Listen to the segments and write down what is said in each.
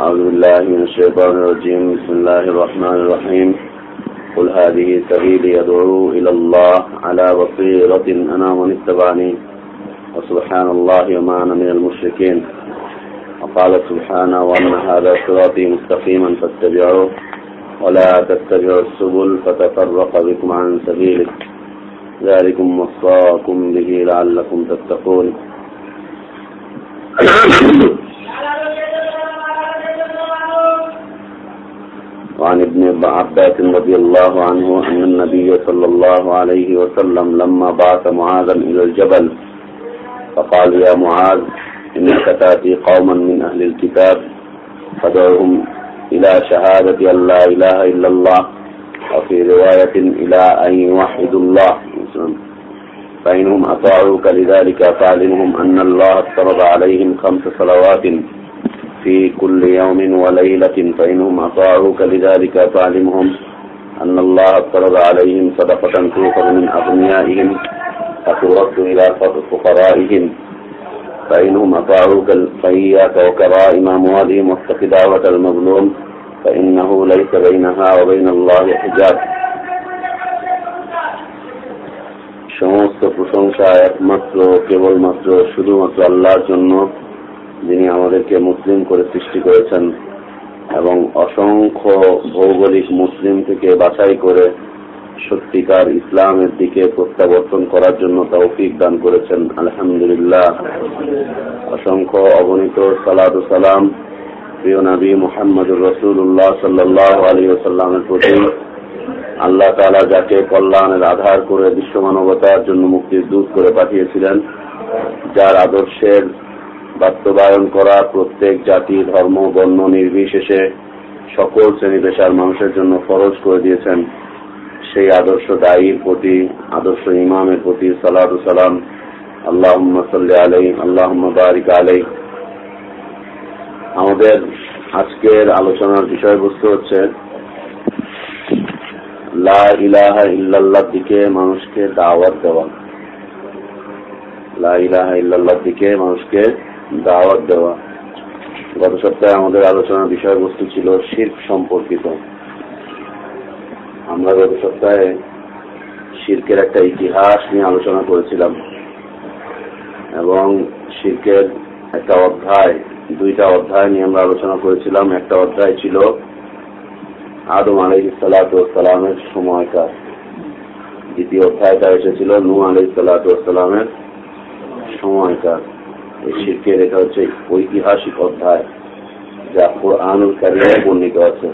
أعوذ بالله من الشيطان الرجيم بسم الله الرحمن الرحيم قل هذه سبيلي يدعو إلى الله على بصيرة أنا ومن اتبعني وسبحان الله وما أنا من المشركين وقال سبحانه وأن هذا صراطي مستقيما فاتبعوه ولا تتبعوا السبل فتفرق بكم عن سبيله ذلكم وصاكم به لعلكم تتقون وعن ابن عباس رضي الله عنه أن النبي صلى الله عليه وسلم لما بعث معاذا إلى الجبل فقال يا معاذ إنك تأتي قوما من أهل الكتاب فدعوهم إلى شهادة أن لا إله إلا الله وفي رواية إلى أن يوحدوا الله. فإنهم أطاعوك لذلك فاعلمهم أن الله افترض عليهم خمس صلوات. في كل يوم وليلة فإنهم أطاعوك لذلك فاعلمهم أن الله افترض عليهم صدقة تؤخذ من أغنيائهم فترد إلى فقرائهم فإنهم أطاعوك فإياك وكرائم أموالهم واتق دعوة المظلوم فإنه ليس بينها وبين الله حجاب সমস্ত প্রশংসা একমাত্র কেবলমাত্র শুধুমাত্র আল্লাহর জন্য যিনি আমাদেরকে মুসলিম করে সৃষ্টি করেছেন এবং অসংখ্য ভৌগোলিক মুসলিম থেকে বাছাই করে সত্যিকার ইসলামের দিকে প্রত্যাবর্তন করার জন্য তৌফিক দান করেছেন। আলহামদুলিল্লাহ। অসংখ্য অগণিত সালাদ সালাম প্রিয় নবী মোহাম্মদুর রসুল্লাহ সাল্লাহ আলী সাল্লামের প্রতি। আল্লাহ তালা যাকে কল্যাণের আধার করে বিশ্ব মানবতার জন্য মুক্তির দূত করে পাঠিয়েছিলেন, যার আদর্শের বাস্তবায়ন করা প্রত্যেক জাতি, ধর্ম, বর্ণ নির্বিশেষে সকল শ্রেণি পেশার মানুষের জন্য ফরজ করে দিয়েছেন। সেই আদর্শ দায়ীর প্রতি, আদর্শ ইমামের প্রতি সালাদু সালাম। আল্লাহ সাল্লি আলাই আল্লাহ বারিক আলাই আমাদের আজকের আলোচনার বিষয়বস্তু হচ্ছে, লা ইলাহা ইল্লাল্লাহ দিকে মানুষকে দাওয়াত দেওয়া। লা ইলাহা ইল্লাল্লাহ দিকে মানুষকে দাওয়াত দেওয়া। গত সপ্তাহে আমাদের আলোচনার বিষয়বস্তু ছিল শির্ক সম্পর্কিত। আমরা গত সপ্তাহে শির্কের একটা ইতিহাস নিয়ে আলোচনা করেছিলাম এবং শির্কের একটা অধ্যায়, দুইটা অধ্যায় নিয়ে আমরা আলোচনা করেছিলাম। একটা অধ্যায় ছিল আদম আলহ সালাতামের সময়কার। দ্বিতীয় অধ্যায়টা এসেছিল নু আলহ সালাতামের সময়কার। এই শিল্পের এটা হচ্ছে ঐতিহাসিক অধ্যায়, যা কোরআনুল কারিমে বর্ণিত আছে।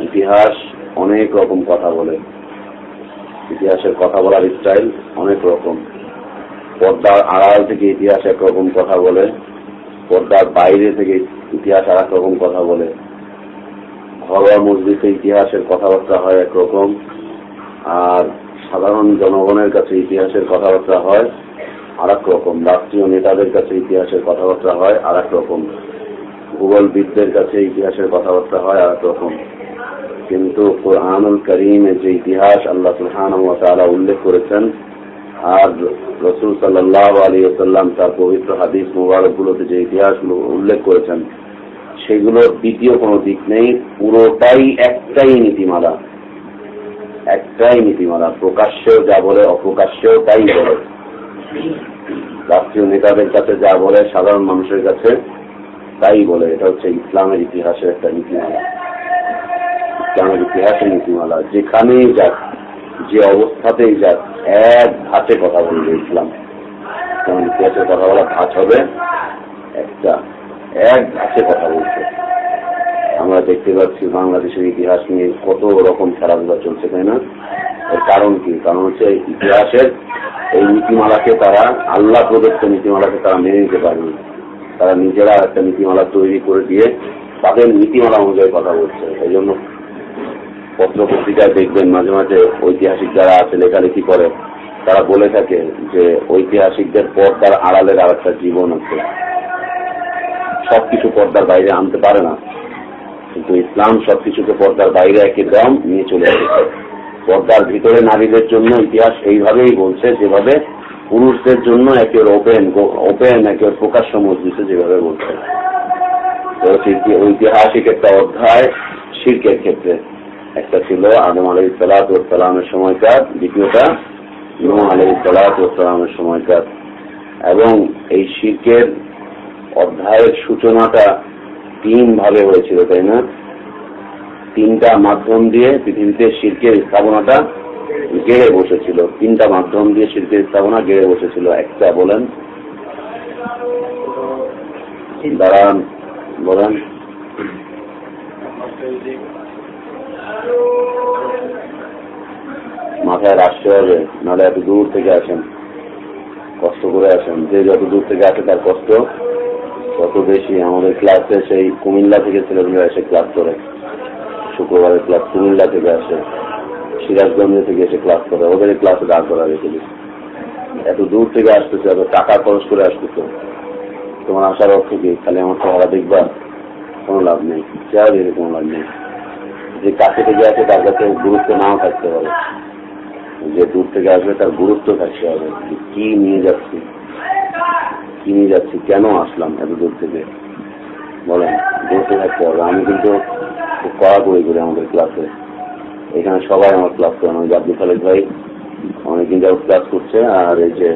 ইতিহাস অনেক রকম কথা বলে। ইতিহাসের কথা বলার স্টাইল অনেক রকম। পর্দার আড়াল থেকে ইতিহাস একরকম কথা বলে। পর্দার বাইরে থেকে ইতিহাস আর রকম কথা বলে। ঘরোয়া মসজিদে ইতিহাসের কথাবার্তা হয় একরকম আর সাধারণ জনগণের কাছে ইতিহাসের কথাবার্তা হয় আর রকম রাষ্ট্রীয় নেতাদের কাছে ইতিহাসের কথাবার্তা হয় আর রকম ভূগোলবিদদের কাছে ইতিহাসের কথাবার্তা হয় আর রকম কিন্তু কোরআনুল করিমে যে ইতিহাস আল্লাহ সুলহান উল্লেখ করেছেন, আর রসুল সাল্লাহ আলী সাল্লাম তার পবিত্র হাদিস মুবারকগুলোতে যে ইতিহাস উল্লেখ করেছেন, সেগুলোর দ্বিতীয় কোনো দিক নেই, পুরোটাই একটাই নীতিমালা। একটাই নীতিমালা, প্রকাশ্যেও যা বলে, অপ্রকাশ্যেও তাই বলে। রাষ্ট্রীয় নেতাদের কাছে যা বলে সাধারণ মানুষের কাছে, তাই বলে। এটা হচ্ছে ইসলামের ইতিহাসের একটা নীতিমালা। ইসলামের ইতিহাসের নীতিমালা, যেখানেই যাক, যে অবস্থাতেই যাক, এক ধাঁচে কথা বলবে ইসলাম। যেমন ইতিহাসের কথা বলা ধাঁচ হবে, একটা এক ধাঁচে কথা বলছে আমরা দেখতে পাচ্ছি বাংলাদেশের ইতিহাস নিয়ে কত রকম খেলাধুলা চলছে, তাই না? এর কারণ কি? কারণ হচ্ছে ইতিহাসের এই নীতিমালাকে তারা, আল্লাহ প্রদত্ত নীতিমালাকে তারা মেনে নিতে পারেনি। তারা নিজেরা একটা নীতিমালা তৈরি করে দিয়ে তাদের নীতিমালা অনুযায়ী কথা বলছে। এই জন্য পত্র পত্রিকায় দেখবেন মাঝে মাঝে ঐতিহাসিক যারা আছে লেখালেখি করে, তারা বলে থাকে যে ঐতিহাসিকদের পর্দার আড়ালের আর একটা জীবন আছে। সবকিছু পর্দার বাইরে আনতে পারে না। কিন্তু ইসলাম সবকিছুকে পর্দার বাইরে একদম নিয়ে চলে এসেছে পর্দার ভিতরে নারীদের জন্য ইতিহাস এইভাবেই বলছে, যেভাবে পুরুষদের জন্য একের ওপেন ওপেন একের প্রকাশ্য মসজিদে যেভাবে বলছে। ঐতিহাসিক একটা অধ্যায় শিল্পের ক্ষেত্রে। একটা ছিল আদম আলী সালাতামের সময়কার, দ্বিতীয়টা নু আলী সালাতামের সময়কার। এবং এই শিল্পের অধ্যায়ের সূচনাটা তিন ভাবে হয়েছিল, তাই না? তিনটা মাধ্যম দিয়ে পৃথিবীতে শিল্পের স্থাপনাটা গেড়ে বসেছিল। তিনটা মাধ্যম দিয়ে শিল্পের স্থাপনা গেড়ে বসেছিল। একটা বলেন। দাঁড়ান, বলেন। মাথায় রাখতে হবে নাহলে এত দূর থেকে আসেন, কষ্ট করে আসেন। যে যত দূর থেকে আসে তার কষ্ট। তত বেশি আমাদের ক্লাসে সেই কুমিল্লা থেকে ছেলেমেয়েরা এসে ক্লাস করে। শুক্রবারের ক্লাস, কুমিল্লা থেকে আসে, সিরাজগঞ্জ থেকে এসে ক্লাস করে, ওদের ক্লাসে দাঁড় করা রেখে এত দূর থেকে আসতেছে, এত টাকা খরচ করে আসতেছে। তোমার আসার অর্থ কি? খালি আমার চেহারা দেখবা, কোনো লাভ নেই। চেহারা দেখে, কোনো লাভ নেই। যে কাছে থেকে আছে তার কাছে গুরুত্ব নাও থাকতে হবে। যে দূর থেকে আসবে, তার গুরুত্ব থাকতে হবে। কি নিয়ে যাচ্ছি? কি নিয়ে যাচ্ছি? কেন আসলাম এত দূর থেকে? বলেন, গুরুত্ব থাকতে হবে। আমি কিন্তু খুব কড়াকড়ি করি আমাদের ক্লাসে এখানে সবাই আমার ক্লাস করে আমি আব্দুল খালেদ ভাই ক্লাস করছে, আর এই যে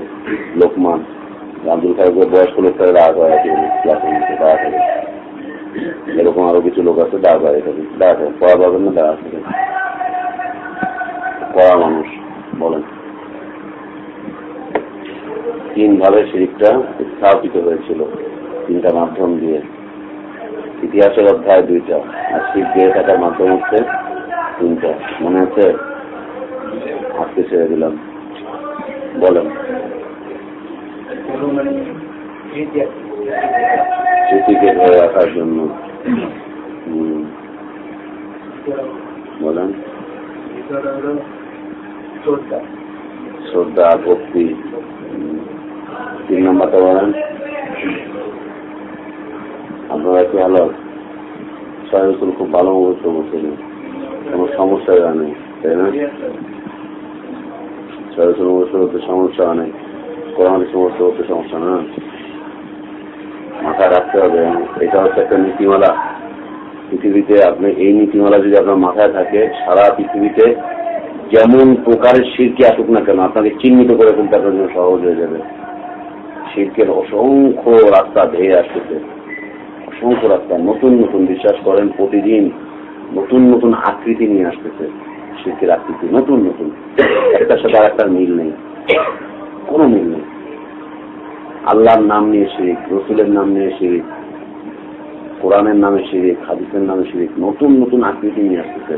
লোকমান, আব্দুল খালেদের বয়স্ক লোকটাকে দাঁড়া করা আছে ক্লাসের মধ্যে এরকম আরও কিছু লোক আছে দাঁড়া করে থাকে পড়া পাবেন না দাঁড়া পড়া মানুষ, বলেন। তিন ভাবে শিরিকটা স্থাপিত হয়েছিল, তিনটা মাধ্যম দিয়ে। ইতিহাসের অধ্যায় দুইটা। আর শিখ দিয়ে থাকার মাধ্যম হচ্ছে তিনটা। মনে আছে? আজকে ছেড়ে দিলাম। বলেন। স্মৃতিকে ধরে রাখার জন্য। বলেন। শ্রদ্ধা ভক্তি তিন নম্বরটা বলেন। আপনারা কি হলো সহায়তুল খুব ভালো বলছিলেন কোনো সমস্যা নেই, তাই না? সমস্যা না। মাথায় রাখতে হবে। এটা হচ্ছে একটা নীতিমালা। পৃথিবীতে আপনি এই নীতিমালা যদি আপনার মাথায় সারা পৃথিবীতে যেমন প্রকারের শিরকে আসুক না কেন, আপনাকে চিহ্নিত করে ফেলতে আপনার জন্য সহজ হয়ে যাবে। শিল্পের অসংখ্য রাস্তা ধেয়ে আসতেছে। অসংখ্য রাস্তা নতুন নতুন বিশ্বাস করেন, প্রতিদিন নতুন নতুন আকৃতি নিয়ে আসতেছে শিল্পের আকৃতি, নতুন নতুন। একটার সাথে আর একটার মিল নেই, কোনো মিল নেই। আল্লাহর নাম নিয়ে শিরিক, রসুলের নাম নিয়ে শিরিক, কোরআনের নামে শিরিক, হাদিসের নামে শিরিক, নতুন নতুন আকৃতি নিয়ে আসতেছে।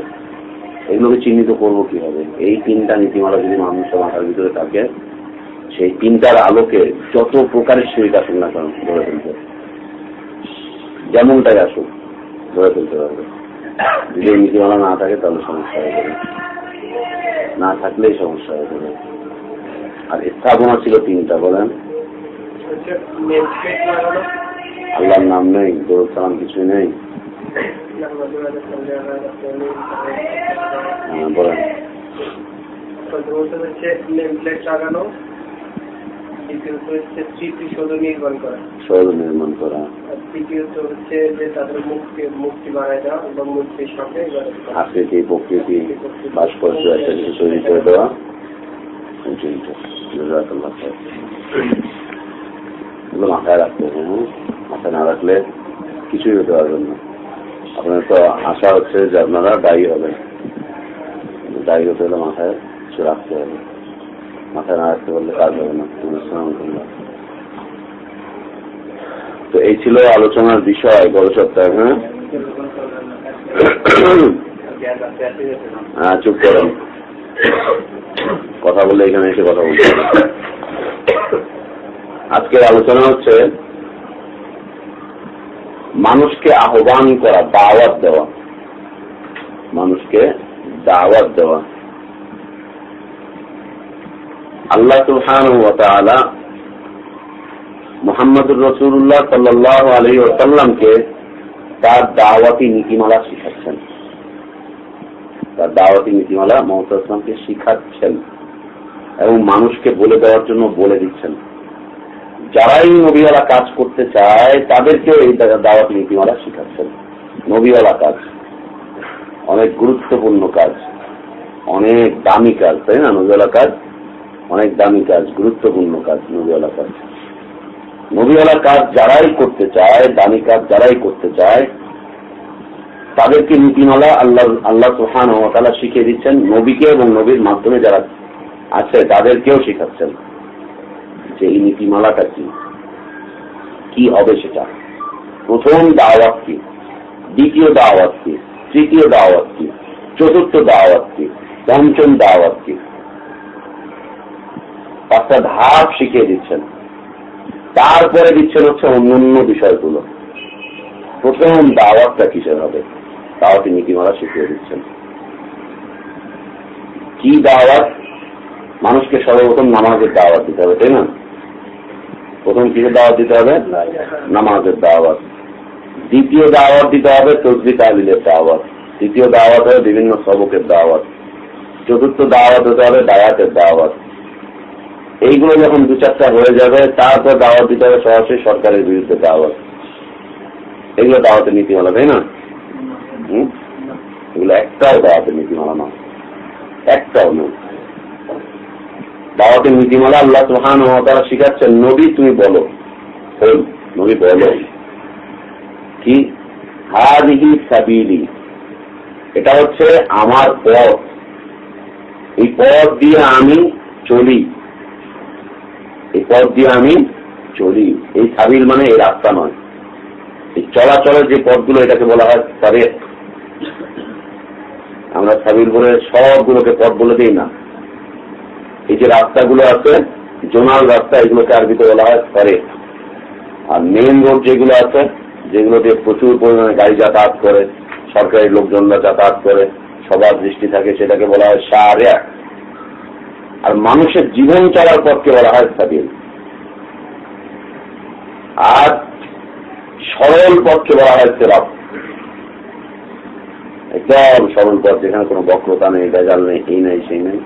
এগুলোকে চিহ্নিত করব কীভাবে? এই তিনটা নীতিমালা যদি মানুষের মাথার ভিতরে থাকে, সেই তিনটার আলোকে যত প্রকারের শরীর আসুক না কারণ ধরে ফেলতে যেমনটাই আসুক, ধরে ফেলতে পারবে। যদি নীতিমালা না থাকে, তাহলে সমস্যা হয়ে যাবে। না থাকলেই সমস্যা হয়ে যাবে। আর স্থাপনা ছিল তিনটা, বলেন। আল্লাহর নাম নেই গরুর সালাম কিছুই নেই। হ্যাঁ বলেন। নেমপ্লেট লাগানো। দ্বিতীয়ত হচ্ছে স্মৃতিসৌধ নির্মাণ করা। সৌর নির্মাণ করা। তৃতীয়ত হচ্ছে যে তাদের মুক্তি মুক্তি বানায় দেওয়া এবং মুক্তির সঙ্গে আকৃতি প্রকৃতি ভাস্কর্য একটা কিছু তৈরি করে দেওয়া। এই তিনটা। জাযাকাল্লাহ খায়র। এগুলো মাথায় রাখতে হবে হ্যাঁ? মাথায় না রাখলে কিছুই হতে পারবেন না। আপনার তো আশা হচ্ছে যে আপনারা দায়ী হবেন। দায়ী হতে হলে মাথায় কিছু রাখতে হবে। মাথায় তো এই ছিল আলোচনার বিষয় গত সপ্তাহে হ্যাঁ? হ্যাঁ চুপ করেন কথা বলে এখানে এসে কথা বলতে। আজকের আলোচনা হচ্ছে, মানুষকে আহ্বান করা, দাওয়াত দেওয়া। মানুষকে দাওয়াত দেওয়া। আল্লাহ সুহান মোহাম্মদুর রসুল্লাহ সাল্লাহ আলী ওসাল্লামকে তার দাওয়াতি নীতিমালা শিখাচ্ছেন। তার দাওয়াতি নীতিমালা মমতা ইসলামকে শিখাচ্ছেন এবং মানুষকে বলে দেওয়ার জন্য বলে দিচ্ছেন। যারাই নবীওয়ালা কাজ করতে চায়, তাদেরকেও এই দাওয়াত নীতিমালা শিখাচ্ছেন। নবীওয়ালা কাজ অনেক গুরুত্বপূর্ণ কাজ, অনেক দামি কাজ, তাই না? নবীওয়ালা কাজ অনেক দামি কাজ, গুরুত্বপূর্ণ কাজ নবীওয়ালা কাজ। নবীওয়ালা কাজ যারাই করতে চায়, দামি কাজ যারাই করতে চায়, তাদেরকে নীতিমালা আল্লাহ আল্লাহ সুহান তালা শিখিয়ে দিচ্ছেন। নবীকে এবং নবীর মাধ্যমে যারা আছে, তাদেরকেও শিখাচ্ছেন যে এই নীতিমালাটা কি। কি হবে সেটা? প্রথম দাওয়াত কি? দ্বিতীয় দাওয়াত কি? তৃতীয় দাওয়াত কি? চতুর্থ দাওয়াত কি? পঞ্চম দাওয়াত কি? পাঁচটা ধাপ শিখিয়ে দিচ্ছেন। তারপরে দিচ্ছেন হচ্ছে অন্যান্য বিষয়গুলো। প্রথম দাওয়াতটা কিসের হবে? দাওয়াতি নীতিমালা শিখিয়ে দিচ্ছেন। কি দাওয়াত? মানুষকে সর্বপ্রথম নামাজের দাওয়াত দিতে হবে, তাই না? প্রথম কিসের দাওয়াত দিতে হবে? নামাজের দাওয়াত। দ্বিতীয় দাওয়াত দিতে হবে তসবি তাহলিলের দাওয়াত। তৃতীয় দাওয়াত হবে বিভিন্ন সবকের দাওয়াত। চতুর্থ দাওয়াত হতে হবে দায়াতের দাওয়াত। এইগুলো যখন দু চারটা হয়ে যাবে, তারপর দাওয়াত দিতে হবে সরাসরি সরকারের বিরুদ্ধে দাওয়াত। এগুলো দাওয়াতের নীতিমালা, তাই না? এগুলো একটাও দাওয়াতের নীতিমালা নয়। একটাও নয়। দাওয়াতের নীতিমালা আল্লাহ সুহান তারা শিখাচ্ছেন, নবী তুমি বলো, নবী বলো। কি? হাদিহি সাবিলি। এটা হচ্ছে আমার পথ। এই পথ দিয়ে আমি চলি। এই পথ দিয়ে আমি চলি। এই সাবিল মানে এই রাস্তা নয়। এই চলাচলের যে পথগুলো, এটাকে বলা হয় সারেক আমরা সাবিল বলে সবগুলোকে পথ বলে দিই না। এই যে রাস্তাগুলো আছে, জোনাল রাস্তা, এগুলোকে আরবিতে বলা হয় সারেক আর মেন রোড যেগুলো আছে, যেগুলো দিয়ে প্রচুর পরিমাণে গাড়ি যাতায়াত করে, সরকারি লোকজনরা যাতায়াত করে, সবার দৃষ্টি থাকে, সেটাকে বলা হয় সারেক। আর মানুষের জীবন চলার পথকে বলা হয় সাবিল। আর সরল পথকে বলা হয় সেরাপ একদম সরল পথ, যেখানে কোনো বক্রতা নেই বেজাল নেই, এই নেই, সেই নেই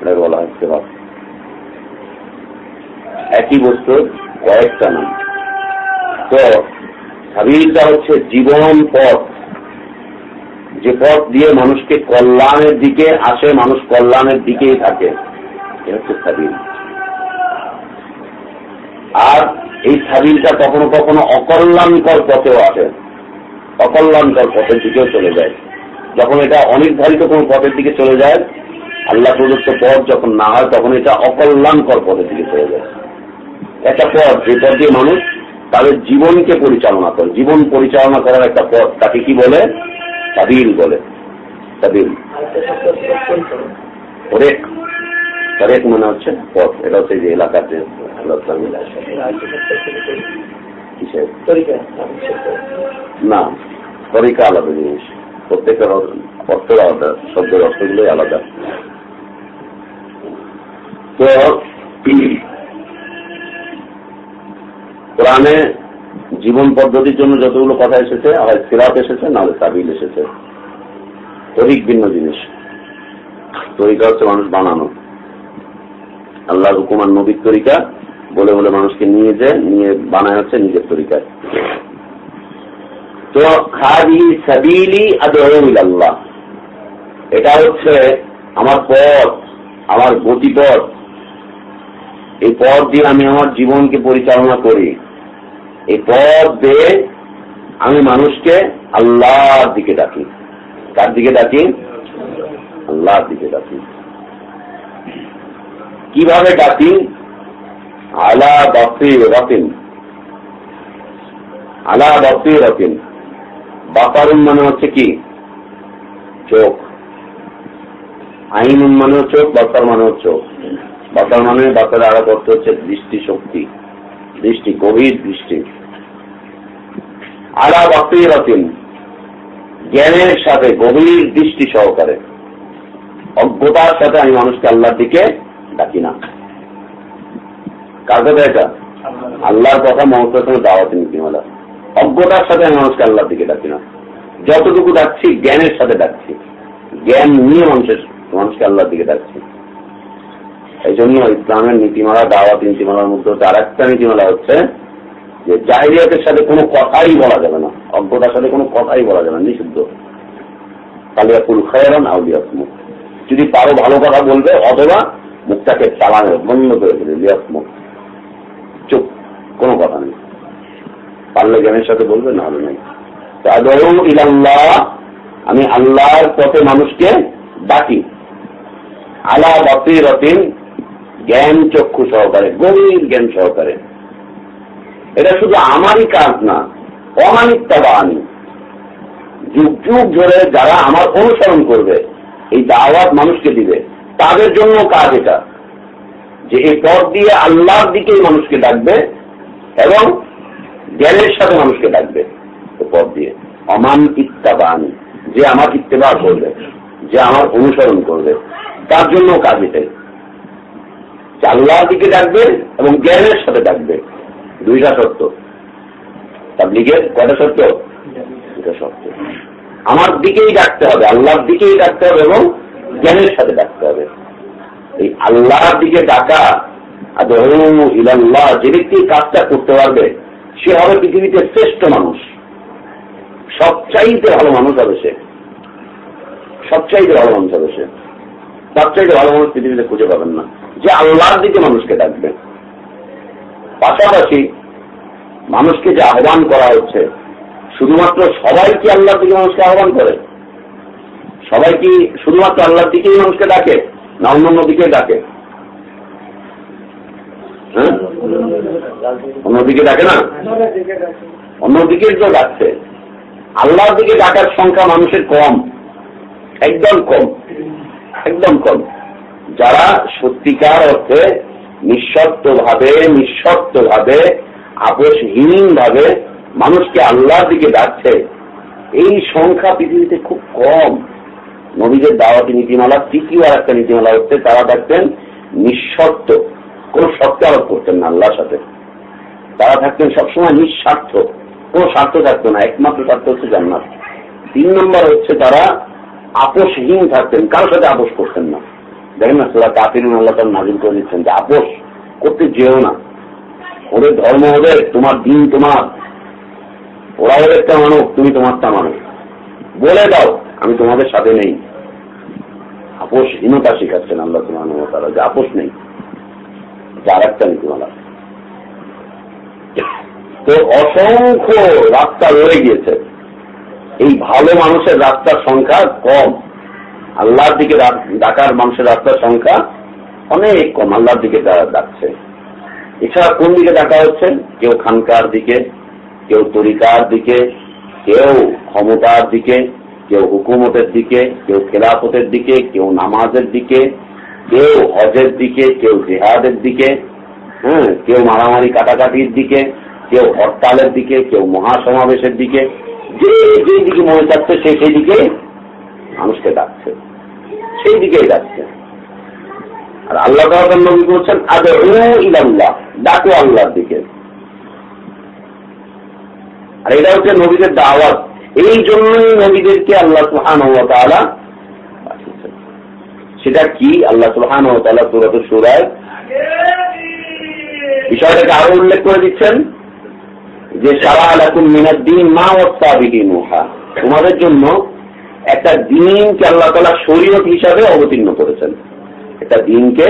এটাকে বলা হয় সেরাপ একই বস্তু, কয়েকটা নাম। তো সাবিলটা হচ্ছে জীবন পথ। যে পথ দিয়ে মানুষকে কল্যাণের দিকে আসে, মানুষ কল্যাণের দিকেই থাকে। এটা হচ্ছে সাবিল আর এই সাবিলটা কখনো কখনো অকল্যাণকর পথেও আসে। অকল্যাণকর পথের দিকেও চলে যায়। যখন এটা অনির্ধারিত কোনো পথের দিকে চলে যায়, আল্লাহ প্রদত্ত পথ যখন না হয়, তখন এটা অকল্যাণকর পথের দিকে চলে যায়। একটা পথ, যে পথ দিয়ে মানুষ তাদের জীবনকে পরিচালনা করে। জীবন পরিচালনা করার একটা পথ, তাকে কি বলে? সাবিল বলে। সাবিল হরেক হরেক মানে হচ্ছে পথ এটা হচ্ছে যে এলাকাতে না তরিকা আলাদা জিনিস। প্রত্যেকের অর্থ আলাদা শব্দের অর্থগুলোই আলাদা। তো কোরআনে জীবন পদ্ধতির জন্য যতগুলো কথা এসেছে হয় সিরাত এসেছে নাহলে সাবিল এসেছে। তরিক ভিন্ন জিনিস। তরিকা হচ্ছে মানুষ বানানো। আল্লাহ হুকুমার নবীর তরিকা, বলে বলে মানুষকে নিয়ে যে নিয়ে বানায় হচ্ছে নিজের তরিকায়। তো খাদি সাবিলি আল্লাহ এটা হচ্ছে আমার পথ, আমার গতিপথ। এই পথ দিয়ে আমি আমার জীবনকে পরিচালনা করি। এই পথ দিয়ে আমি মানুষকে আল্লাহর দিকে ডাকি। কার দিকে ডাকি? আল্লাহর দিকে ডাকি। কীভাবে ডাকি? আলা বাসি রতিন। আলা বাসি রতিন। বাপারুন মানে হচ্ছে কি? চোখ। আইনুন মানে চোখ বাসার মানে চোখ। বাসার মানে বাসার আরও করতে হচ্ছে দৃষ্টি শক্তি। দৃষ্টি, গভীর দৃষ্টি। আলা বাকিরাতিন জ্ঞানের সাথে গভীর দৃষ্টি সহকারে। অজ্ঞতার সাথে আমি মানুষকে আল্লাহর দিকে ডাকি না। কার কথা এটা? আল্লাহর কথা মমতার দাওয়াত নীতিমালা অজ্ঞতার সাথে মানুষকে আল্লাহর দিকে ডাকি না। যতটুকু ডাকছি, জ্ঞানের সাথে ডাকছি। জ্ঞান নিয়ে মানুষের মানুষকে আল্লাহর দিকে ডাকছি। এই জন্য ইসলামের নীতিমালা, দাওয়াত নীতিমালার মধ্যে আর একটা নীতিমালা হচ্ছে যে জাহিরিয়াতের সাথে কোনো কথাই বলা যাবে না। অজ্ঞতার সাথে কোনো কথাই বলা যাবে না, নিষিদ্ধ। কালিয়াকুল খায়রান আউলিয়াসমুখ যদি পারো ভালো কথা বলবে, অথবা মুখটাকে চালানো বন্ধ করে ফেলে লিয়াসমুখ চুপ কোনো কথা নেই পারলে জ্ঞানের সাথে বলবে না হলে নেই ইলাল্লাহ আমি আল্লাহর পথে মানুষকে ডাকি আলা বাতিরতিন জ্ঞান চক্ষু সহকারে গভীর জ্ঞান সহকারে এটা শুধু আমারই কাজ না অমানিত্যা বাহানি যুগ যুগ ধরে যারা আমার অনুসরণ করবে এই দাওয়াত মানুষকে দিবে তাদের জন্য কাজ এটা। যে এই পথ দিয়ে আল্লাহর দিকেই মানুষকে ডাকবে এবং জ্ঞানের সাথে মানুষকে ডাকবে পথ দিয়ে। অমান ইত্তাবানি, যে আমার ইত্তেবা করবে, যে আমার অনুসরণ করবে, তার জন্য কাজ এটাই। আল্লাহর দিকে ডাকবে এবং জ্ঞানের সাথে ডাকবে। দুইটা সত্য তাবলিগের কয়টা সত্য দুটা সত্য আমার দিকেই ডাকতে হবে, আল্লাহর দিকেই ডাকতে হবে এবং জ্ঞানের সাথে ডাকতে হবে। এই আল্লাহর দিকে ডাকা যে ব্যক্তি কাজটা করতে পারবে, সে হবে পৃথিবীতে শ্রেষ্ঠ মানুষ। সবচাইতে ভালো মানুষ হবে সে। সবচাইতে ভালো মানুষ হবে সে। তার চাইতে ভালো মানুষ পৃথিবীতে খুঁজে পাবেন না। যে আল্লাহর দিকে মানুষকে ডাকবে। পাশাপাশি মানুষকে যে আহ্বান করা হচ্ছে, শুধুমাত্র সবাই কি আল্লাহর দিকে মানুষকে আহ্বান করে? সবাই কি শুধুমাত্র আল্লাহর দিকেই মানুষকে ডাকে না অন্যান্য দিকে ডাকে? হ্যাঁ? অন্যদিকে ডাকে না? অন্যদিকে তো ডাকছে আল্লাহর দিকে ডাকার সংখ্যা মানুষের কম, একদম কম একদম কম। যারা সত্যিকার অর্থে নিঃশর্ত ভাবে নিঃশর্ত ভাবে আপোষহীন ভাবে মানুষকে আল্লাহর দিকে ডাকছে, এই সংখ্যা পৃথিবীতে খুব কম। নবীদের দাওয়াতি নীতিমালা, তৃতীয় আর একটা নীতিমালা হচ্ছে তারা থাকতেন নিঃশর্ত, কোন শর্ত আরোপ করতেন না আল্লাহর সাথে। তারা থাকতেন সবসময় নিঃস্বার্থ, কোন স্বার্থ থাকতো না, একমাত্র স্বার্থ হচ্ছে জান্নাত। তিন নম্বর হচ্ছে তারা আপোষহীন থাকতেন কারোর সাথে আপোষ করতেন না। দেখেন না তোরা কাপির আল্লাহ তার নাজিল করে দিচ্ছেন যে আপোষ করতে যেও না। ওদের ধর্ম ওদের, তোমার দিন তোমার। ওরা ওদেরটা মানুষ তুমি তোমারটা মানুষ বলে দাও আমি তোমাদের সাথে নেই। আপোষহীনতা শিখাচ্ছেন আল্লাহ তোমার তারা যে আপোষ নেই। যার একটা নীতিমালা। তো অসংখ্য রাস্তা রয়ে গিয়েছে। এই ভালো মানুষের রাস্তার সংখ্যা কম। আল্লাহর দিকে ডাকার মানুষের রাস্তার সংখ্যা অনেক কম। আল্লাহর দিকে তারা ডাকছে। এছাড়া কোন দিকে ডাকা হচ্ছে? কেউ খানকার দিকে, কেউ তরিকার দিকে, কেউ ক্ষমতার দিকে। কেউ হুকুমতের দিকে, কেউ খেলাফতের দিকে, কেউ নামাজের দিকে, কেউ হজের দিকে, কেউ জেহাদের দিকে হ্যাঁ কেউ মারামারি কাটাকাটির দিকে, কেউ হরতালের দিকে, কেউ মহাসমাবেশের দিকে যে যে দিকে মনে যাচ্ছে সে সেই দিকে মানুষকে ডাকছে। সেই দিকেই ডাকছে। আর আল্লাহ নবী বলছেন আদে ইলাল্লাহ ডাকো আল্লাহর দিকে। আর এটা হচ্ছে নবীদের দাওয়াত। এই জন্যই নবীদেরকে আল্লাহ সুহান সেটা কি? আল্লাহ সুহান সুরায় বিষয়টাকে আরও উল্লেখ করে দিচ্ছেন যে, সারা আলাকুম মিনাদ্দিন মা ওয়াসাবিহীন তোমাদের জন্য একটা দিনকে আল্লাহ তালা শরীয়ত হিসাবে অবতীর্ণ করেছেন। একটা দিনকে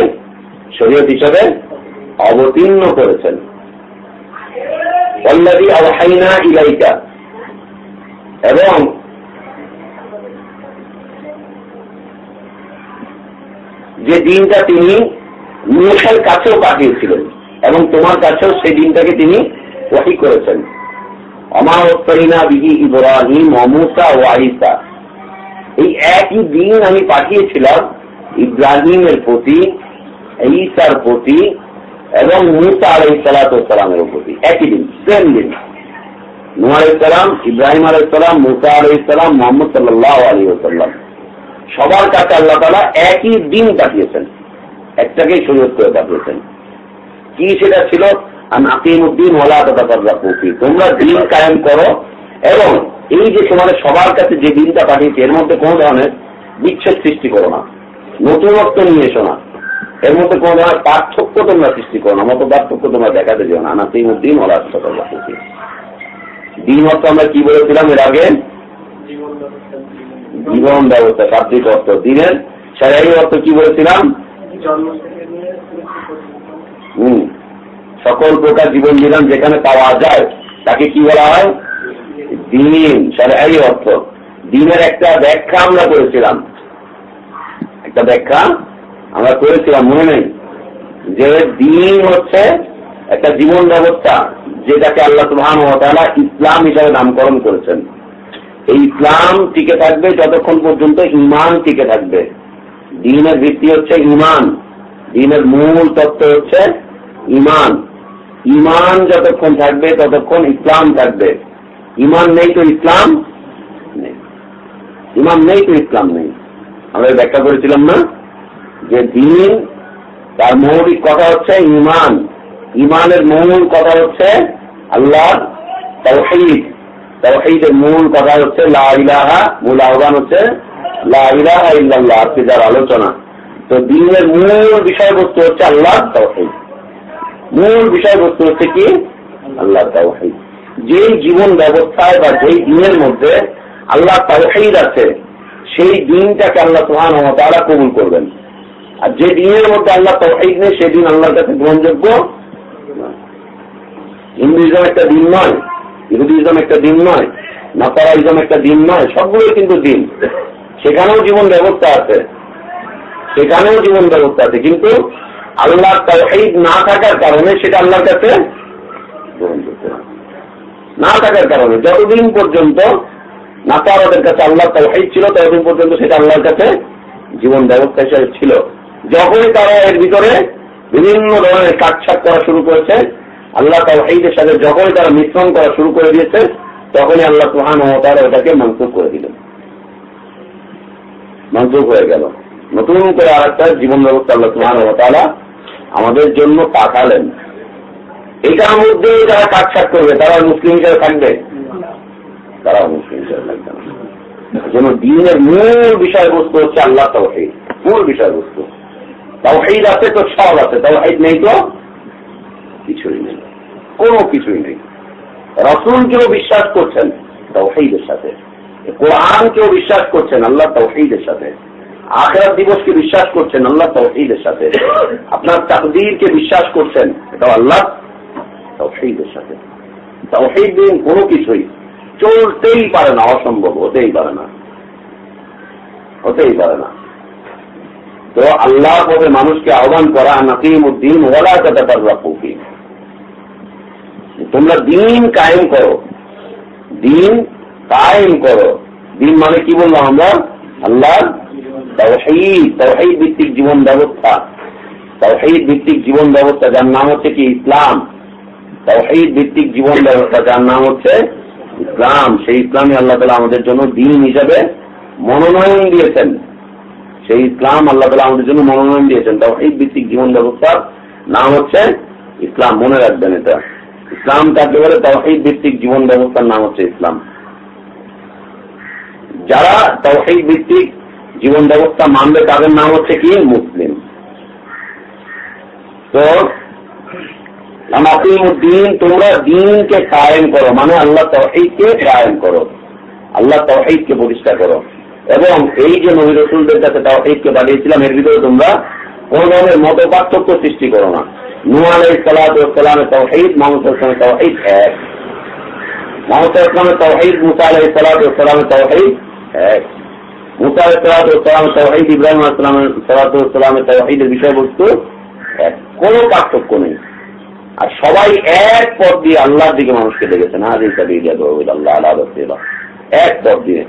শরীয়ত হিসাবে অবতীর্ণ করেছেন। এবং যে দিনটা তিনি মুসার কাছেও পাঠিয়েছিলেন এবং তোমার কাছেও সেই দিনটাকে তিনি ওয়াহি করেছেন। অমাওয়ারিনা বিহি ইব্রাহিম অমুসা ও আইসা এই একই দিন আমি পাঠিয়েছিলাম ইব্রাহিমের প্রতি, ঈসার প্রতি এবং মুসা আলাই সালাতামের প্রতি। একই দিন সেম দিন। নুয়া আলাইসালাম ইব্রাহিম আলাইসালাম মুসা আলাইসালাম মোহাম্মদ সাল্লাহ আলী সাল্লাম সবার কাছে আল্লাহ তালা একই দিন পাঠিয়েছেন। একটাকেই শরীয়ত করে পাঠিয়েছেন। কি সেটা ছিল? তোমরা দিন কায়েম করো এবং এই যে তোমাদের সবার কাছে যে দিনটা পাঠিয়েছে, এর মধ্যে কোনো ধরনের বিচ্ছেদ সৃষ্টি করো না। নতুনত্ব নিয়ে এসো না। এর মধ্যে কোনো ধরনের পার্থক্য তোমরা সৃষ্টি করো না। মতো পার্থক্য তোমরা দেখাতে যেও না। আনাকিমুদ্দিন ওলা তথাপি অর্থ আমরা কি বলেছিলাম এর আগে? জীবন ব্যবস্থা, শাব্দিক অর্থ। দিনের সারাই অর্থ কি বলেছিলাম? হম। সকল প্রকার জীবন বিধান যেখানে পাওয়া যায়, তাকে কি বলা হয়? দিন, সারাই অর্থ। দিনের একটা ব্যাখ্যা আমরা করেছিলাম। একটা ব্যাখ্যা আমরা করেছিলাম, মনে নেই। যে দিন হচ্ছে একটা জীবন ব্যবস্থা। যেটাকে আল্লাহ সুবহান ওয়া ইসলাম হিসাবে নামকরণ করেছেন। এই ইসলাম টিকে থাকবে যতক্ষণ পর্যন্ত ইমান টিকে থাকবে। দিনের ভিত্তি হচ্ছে ইমান দিনের মূল তত্ত্ব হচ্ছে ইমান ইমান যতক্ষণ থাকবে ততক্ষণ ইসলাম থাকবে। ইমান নেই তো ইসলাম নেই। ইমান নেই তো ইসলাম নেই। আমরা ব্যাখ্যা করেছিলাম না যে দিন, তার মৌলিক কথা হচ্ছে ইমান ইমানের মূল কথা হচ্ছে আল্লাহ তাওহীদ। তাওহীদের মূল কথা হচ্ছে লা ইলাহা, মূল আহ্বান হচ্ছে লা ইলাহা আজকে যার আলোচনা। তো দিনের মূল বিষয়বস্তু হচ্ছে আল্লাহ তাওহীদ। মূল বিষয়বস্তু হচ্ছে কি? আল্লাহ তাওহীদ। যেই জীবন ব্যবস্থায় বা যেই দিনের মধ্যে আল্লাহ তাওহীদ আছে, সেই দিনটাকে আল্লাহ ওয়া তাআলা কবুল করবেন। আর যে দিনের মধ্যে আল্লাহ তাওহীদ নেই সেদিন আল্লাহর কাছে গ্রহণযোগ্য। হিন্দুইজম একটা দিন নয়, ইহুদিজম একটা দিন নয় নাসারাইজম একটা দিন নয়, সবগুলোই কিন্তু দিন। সেখানেও জীবন ব্যবস্থা আছে। সেখানেও জীবন ব্যবস্থা আছে। কিন্তু আল্লাহ না থাকার কারণে সেটা আল্লাহর কাছে না থাকার কারণে যতদিন পর্যন্ত নাসারাদের কাছে আল্লাহ তাওহীদ ছিল, ততদিন পর্যন্ত সেটা আল্লাহর কাছে জীবন ব্যবস্থা হিসেবে ছিল। যখনই তারা এর ভিতরে বিভিন্ন ধরনের কাটছাট করা শুরু করেছে আল্লাহ তাওহীদের সাথে যখনই তারা মিশ্রণ করা শুরু করে দিয়েছে তখনই আল্লাহ সুহান ও তারা ওটাকে মনসুখ করে দিলেন। মনসুখ হয়ে গেল। নতুন করে আর একটা জীবন ব্যবস্থা আল্লাহ সুহান ও তারা আমাদের জন্য পাঠালেন। এটার মধ্যে যারা কাটছাট করবে, তারা মুসলিম হিসাবে থাকবে? তারা মুসলিম হিসাবে থাকবে না। যেন দিনের মূল বিষয়বস্তু হচ্ছে আল্লাহ তাওহীদ। মূল বিষয়বস্তু। তাওহীদ আছে তো সব আছে। তাওহীদ নেই তো কিছুই নেই। কোনো কিছুই নেই। রসুলকেও বিশ্বাস করছেন? তাওহীদের সাথে। কোরআনকেও বিশ্বাস করছেন? আল্লাহ তাওহীদের সাথে। আখেরাত দিবসকে বিশ্বাস করছেন? আল্লাহ তাওহীদের সাথে। আপনার তাকদীরকে বিশ্বাস করছেন? এটাও আল্লাহ তাওহীদের সাথে। তাওহীদ দিন কোনো কিছুই চলতেই পারে না, অসম্ভব, হতেই পারে না। হতেই পারে না। তো আল্লাহ পদে মানুষকে আহ্বান করা নাকিম উদ্দিন ওলা কথা তার রাখি তোমরা দিন কায়েম করো। দিন কায়েম করো। দিন মানে কি বললাম আমরা? আল্লাহ তাওহীদ তাওহীদ ভিত্তিক জীবন ব্যবস্থা। তাওহীদ ভিত্তিক জীবন ব্যবস্থা, যার নাম হচ্ছে কি? ইসলাম। তাওহীদ ভিত্তিক জীবন ব্যবস্থা, যার নাম হচ্ছে ইসলাম। সেই ইসলামই আল্লাহ তালা আমাদের জন্য দিন হিসাবে মনোনয়ন দিয়েছেন। সেই ইসলাম আল্লাহ তালা আমাদের জন্য মনোনয়ন দিয়েছেন। তাওহীদ ভিত্তিক জীবন ব্যবস্থার নাম হচ্ছে ইসলাম। মনে রাখবেন এটা। ইসলাম কাকে বলে তাওহীদ ভিত্তিক জীবন ব্যবস্থার নাম হচ্ছে ইসলাম। যারা তাওহীদ ভিত্তিক জীবন ব্যবস্থা মানবে, তাদের নাম হচ্ছে কি? মুসলিম। তো দিন তোমরা দিনকে কায়েম করো। মানে আল্লাহ তহিদকে কায়েম করো। আল্লাহ তহিদকে প্রতিষ্ঠা করো। এবং এই যে নবী রসুলদের কাছে তহিদকে পাঠিয়েছিলাম, এর ভিতরে তোমরা কোন ধরনের মত পার্থক্য সৃষ্টি করো না। নু মোহাম্মদ ইসলামের তহিদ এক। সালামের তহিদ এক। তহিদ ইব্রাহিম তহিদের বিষয়বস্তু এক। কোনো পার্থক্য নেই। আর সবাই এক পথ দিয়ে আল্লাহর দিকে মানুষকে ডেকেছেন হাজি আল্লাহ আল্লাহ এক পথ দিয়ে।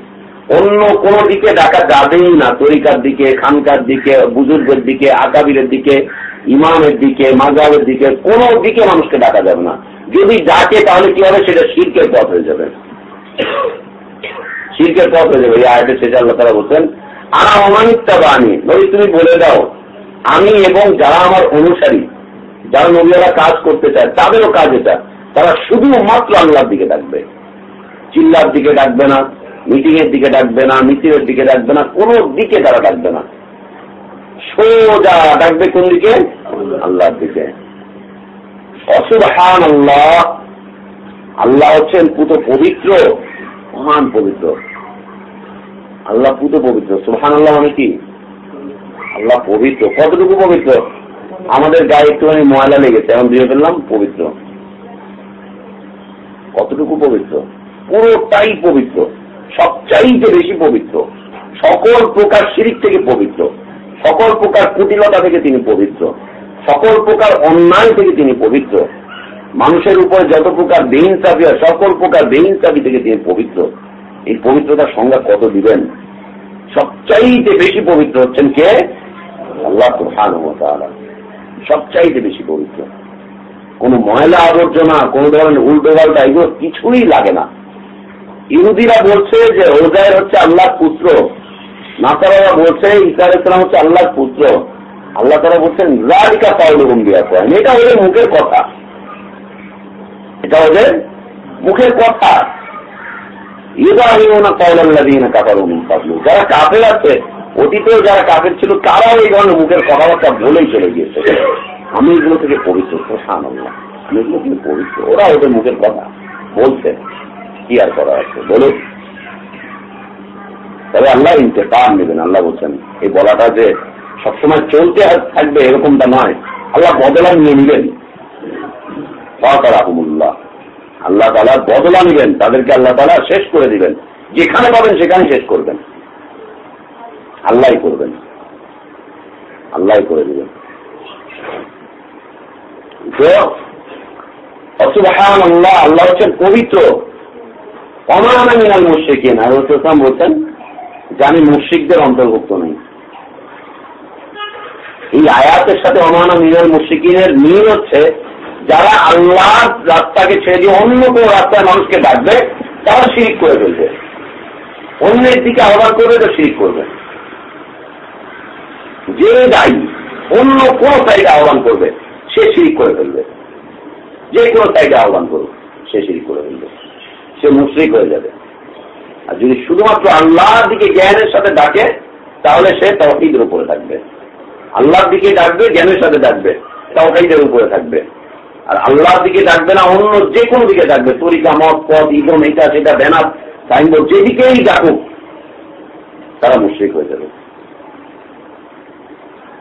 অন্য কোন দিকে ডাকা যাবেই না। তরিকার দিকে, খানকার দিকে, বুজুর্গের দিকে, আকাবিরের দিকে, ইমামের দিকে মাজাবের দিকে, কোন দিকে মানুষকে ডাকা যাবে না। যদি ডাকে, তাহলে কি হবে? সেটা শিরকের পথ হয়ে যাবে। শিরকের পথ হয়ে যাবে। এই আয়টা সেটা আল্লাহ তারা বলছেন আর অমানিকটা বাণী নবী, তুমি বলে দাও, আমি এবং যারা আমার অনুসারী, যারা নবীরা কাজ করতে চায়, তাদেরও কাজ এটা। তারা শুধুমাত্র আল্লাহর দিকে ডাকবে। চিল্লার দিকে ডাকবে না। মিটিং এর দিকে ডাকবে না মিটিংয়ের দিকে ডাকবে না, কোন দিকে তারা ডাকবে না। সোজা ডাকবে কোন দিকে? আল্লাহর দিকে। অসুবহান আল্লাহ আল্লাহ হচ্ছেন পুত পবিত্র, মহান পবিত্র। আল্লাহ পুত পবিত্র। সুহান আল্লাহ মানে কি? আল্লাহ পবিত্র। কতটুকু পবিত্র? আমাদের গায়ে একটুখানি ময়লা লেগেছে, এখন দিয়ে ফেললাম, পবিত্র। কতটুকু পবিত্র? পুরোটাই পবিত্র। সবচাইতে বেশি পবিত্র। সকল প্রকার শিরিক থেকে পবিত্র। সকল প্রকার কুটিলতা থেকে তিনি পবিত্র। সকল প্রকার অন্যায় থেকে তিনি পবিত্র। মানুষের উপরে যত প্রকার বেহিনসাবি হয়, সকল প্রকার বেহিনসাবি থেকে তিনি পবিত্র। এই পবিত্রতার সংজ্ঞা কত দিবেন? সবচাইতে বেশি পবিত্র হচ্ছেন কে? আল্লাহ সুবহান সবচাইতে বেশি পবিত্র। কোন ময়লা আবর্জনা, কোন ধরনের উল্টো পাল্টা এগুলো কিছুই লাগে না। ইহুদিরা বলছে যে ওজায়ের হচ্ছে আল্লাহর পুত্র। নাসারারা বলছে ইসা ইসলাম হচ্ছে আল্লাহর পুত্র। আল্লাহ তারা বলছেন রালিকা পাউল গম্বিয়া করেন এটা ওদের মুখের কথা। এটা ওদের মুখের কথা। কাপার যারা কাফের আছে, অতীতেও যারা কাফের ছিল, তারাও এই ধরনের মুখের কথাবার্তা বলেই চলে গিয়েছে। আমি এগুলো থেকে পবিত্র প্রশান আমি এগুলো থেকে পবিত্র। ওরা ওদের মুখের কথা বলছে। কি আর করা আছে? বলুন। তবে আল্লাহ ইন্তেকাম নেবেন, আল্লাহ বলছেন, এই বলাটা যে সবসময় চলতে থাকবে এরকমটা নয়। আল্লাহ বদলা নিয়ে নিবেন। রাহমুল্লাহ আল্লাহ তালা বদলা নিবেন, তাদেরকে আল্লাহ তালা শেষ করে দিবেন। যেখানে পাবেন সেখানে শেষ করবেন। আল্লাহ করবেন। আল্লাহ করে দিবেন। অসুবাহান আল্লাহ আল্লাহ হচ্ছেন পবিত্র। বলছেন যে আমি মুশ্রিকদের অন্তর্ভুক্ত নেই। এই আয়াতের সাথে মিল হচ্ছে, যারা আল্লাহ রাস্তাকে ছেড়ে দিয়ে অন্য কোন রাস্তায় মানুষকে ডাকবে, তারা শিরিক করে ফেলবে। অন্যের দিকে আহ্বান করবে তো শিরিক করবে। যে দায়ী অন্য কোন সাইডে আহ্বান করবে, সে শিরিক করে ফেলবে। যে কোনো সাইডে আহ্বান করবে সে শিরিক করে ফেলবে। সে মুশ্রিক হয়ে যাবে। আর যদি শুধুমাত্র আল্লাহর দিকে জ্ঞানের সাথে ডাকে, তাহলে সে তহিদের উপরে থাকবে। আল্লাহর দিকে ডাকবে, জ্ঞানের সাথে ডাকবে। তহিদের উপরে থাকবে। আর আল্লাহর দিকে ডাকবে না, অন্য যে কোনো দিকে ডাকবে। তরিকা, মত পথ ইগম, এটা, সেটা, ব্যানার, সাইনবোর্ড, যেদিকেই ডাকুক, তারা মুশ্রিক হয়ে যাবে।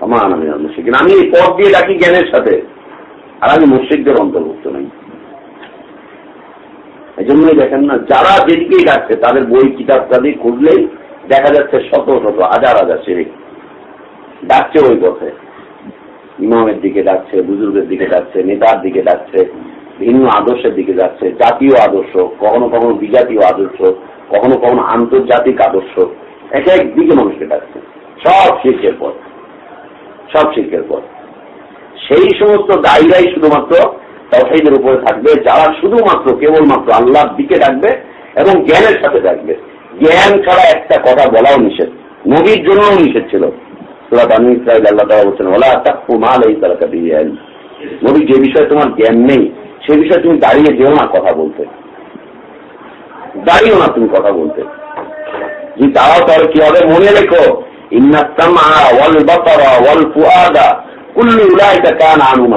আমার আমি মুশ্রিক। আমি পথ দিয়ে ডাকি জ্ঞানের সাথে। আর আমি মুশ্রিকদের অন্তর্ভুক্ত নই। এই জন্যই দেখেন না, যারা যেদিকেই ডাকছে, তাদের বই, কিতাব তাদের খুঁজলেই দেখা যাচ্ছে শত শত, হাজার হাজার শিরিক। ডাকছে ওই পথে। ইমামের দিকে ডাকছে, বুজুর্গের দিকে ডাকছে, নেতার দিকে ডাকছে, ভিন্ন আদর্শের দিকে যাচ্ছে, জাতীয় আদর্শ, কখনো কখনো বিজাতীয় আদর্শ, কখনো কখনো আন্তর্জাতিক আদর্শ, এক এক দিকে মানুষকে ডাকছে। সব শিল্পের পথ। সব শিল্পের পথ। সেই সমস্ত দায়ীরাই শুধুমাত্র তফাইদের উপরে থাকবে, যারা শুধুমাত্র কেবলমাত্র আল্লাহর দিকে ডাকবে এবং জ্ঞানের সাথে ডাকবে। জ্ঞান ছাড়া একটা কথা বলাও নিষেধ। নবীর জন্যও নিষেধ ছিল। যে বিষয়ে তোমার জ্ঞান নেই, সে বিষয়ে তুমি দাঁড়িয়ে যেও না কথা বলতে। দাঁড়িয়েও না তুমি কথা বলতে। যে তাহলে কি হবে? মনে রেখো ইন্নাস্তামা ওয়াল বাতারা ওয়াল ফুয়াদা কুল্লু উলাইকা কান আনু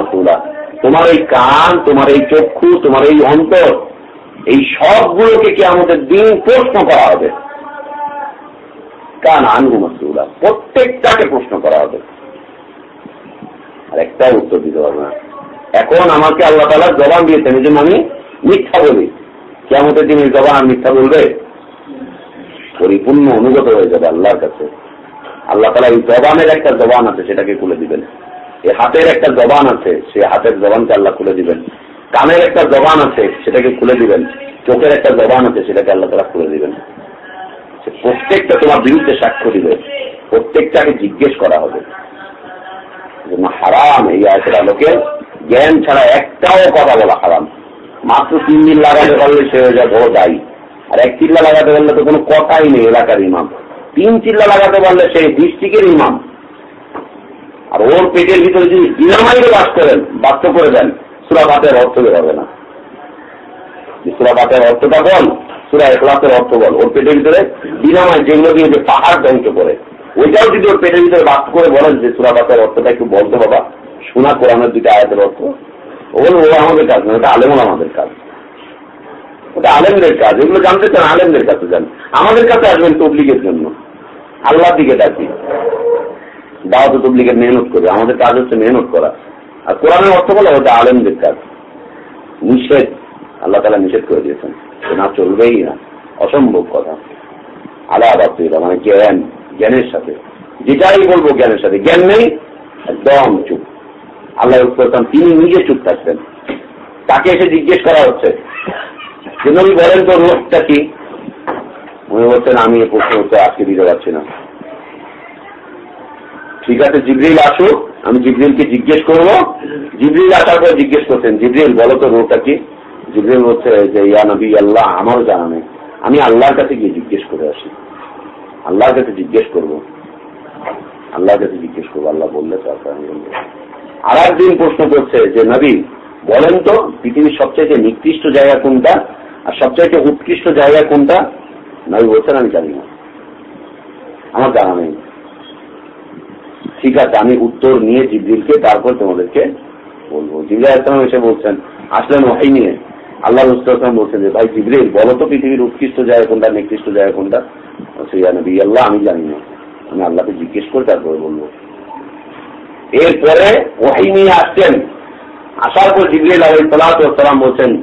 তোমার এই কান, তোমার এই চক্ষু, তোমার এই অন্তর, এই সবগুলোকে কি আমাদের দিন প্রশ্ন করা হবে? কান আনহু মাসুলা প্রত্যেকটাকে প্রশ্ন করা হবে। আর একটাও উত্তর দিতে পারবে না। এখন আমাকে আল্লাহ তালা জবান দিয়েছেন, এই জন্য আমি মিথ্যা বলি। কেমতের দিন জবান মিথ্যা বলবে? পরিপূর্ণ অনুগত হয়ে যাবে আল্লাহর কাছে। আল্লাহ তালা এই জবানের একটা জবান আছে, সেটাকে খুলে দিবেন। এই হাতের একটা জবান আছে, সে হাতের জবানকে আল্লাহ খুলে দিবেন। কানের একটা জবান আছে, সেটাকে খুলে দিবেন। চোখের একটা জবান আছে, সেটাকে আল্লাহ তালা খুলে দিবেন। প্রত্যেকটা তোমার বিরুদ্ধে সাক্ষ্য দিবে। প্রত্যেকটাকে জিজ্ঞেস করা হবে। হারাম এই আয়তের আলোকে জ্ঞান ছাড়া একটাও কথা বলা হারাম। মাত্র তিন দিন লাগাতে পারলে সে হয়ে যায় বড় দায়ী। আর এক চিল্লা লাগাতে পারলে তো কোনো কথাই নেই এলাকার ইমাম। তিন চিল্লা লাগাতে পারলে সেই ডিস্ট্রিক্টের ইমাম। আর ওর পেটের ভিতরে যদি ডিনামাইরে বাস করেন, বাধ্য করে দেন, সুরা পাতের অর্থ বেরোবে না। সুরা পাতের অর্থটা বল সুরা একলাসের অর্থ বল ওর পেটের ভিতরে ডিনামাই যেগুলো দিয়ে যে পাহাড় ধ্বংস করে, ওইটাও যদি ওর পেটের ভিতরে বাস করে বলেন যে সুরা পাতের অর্থটা একটু বলতে বাবা, শোনা কোরআনের দুইটা আয়াতের অর্থ। ওগুলো ও আমাদের কাজ না, ওটা আলেমন আমাদের কাজ। ওটা আলেমদের কাজ, এগুলো জানতে চান, আলেমদের কাছে যান। আমাদের কাছে আসবেন তবলিগের জন্য। আল্লাহর দিকে ডাকি দাওয়াত তবলিগের মেহনত করে, আমাদের কাজ হচ্ছে মেহনত করা। আর কোরআনের অর্থ বলে ওটা আলেমদের কাজ। নিষেধ, আল্লাহ তালা নিষেধ করে দিয়েছেন না চলবেই না, অসম্ভব কথা। আলাদা মানে জ্ঞান, জ্ঞানের সাথে। যেটাই বলব জ্ঞানের সাথে, জ্ঞান নেই, একদম চুপ। আল্লাহ করতাম তিনি নিজে চুপ থাকতেন। তাকে এসে জিজ্ঞেস করা হচ্ছে, যে বলেন তো রোগটা কি? উনি বলছেন আমি প্রশ্ন উত্তর আজকে দিতে পারছি না। ঠিক আছে, জিবরিল আসুক, আমি জিবরিলকে জিজ্ঞেস করব। জিবরিল আসার পর জিজ্ঞেস করছেন, জিবরিল, বলো তো রোগটা কি? জিবরিল বলছে, যে ইয়া নবী, আল্লাহ আমারও জানা নেই। আমি আল্লাহর কাছে গিয়ে জিজ্ঞেস করে আসি। আল্লাহর কাছে জিজ্ঞেস করব। আল্লাহর কাছে জিজ্ঞেস করব, আল্লাহ বললে আমি আর একদিন প্রশ্ন করছে যে, নবী, বলেন তো, পৃথিবীর সবচাইতে নিকৃষ্ট জায়গা কোনটা? আর সবচাইতে উৎকৃষ্ট জায়গা কোনটা? নবী বলছেন, আমি জানি না। আমার জানা নেই। ঠিক আছে, আমি উত্তর নিয়ে জিবরিলকে, তারপর তোমাদেরকে বলব। ইসলাম এসে বলছেন আসলেন ওহাই নিয়ে আল্লাহ রুস্তাম বলছেন যে, ভাই জিবরিল, বলো তো পৃথিবীর উৎকৃষ্ট জায়গা কোনটা, নিকৃষ্ট জায়গা কোনটা? নবী আল্লাহ, আমি জানি না। আমি আল্লাহকে জিজ্ঞেস করে তারপরে বলব। এরপরে ওহাই নিয়ে আসছেন। আসার পর জিবরিল আলাইসালাম বলছেন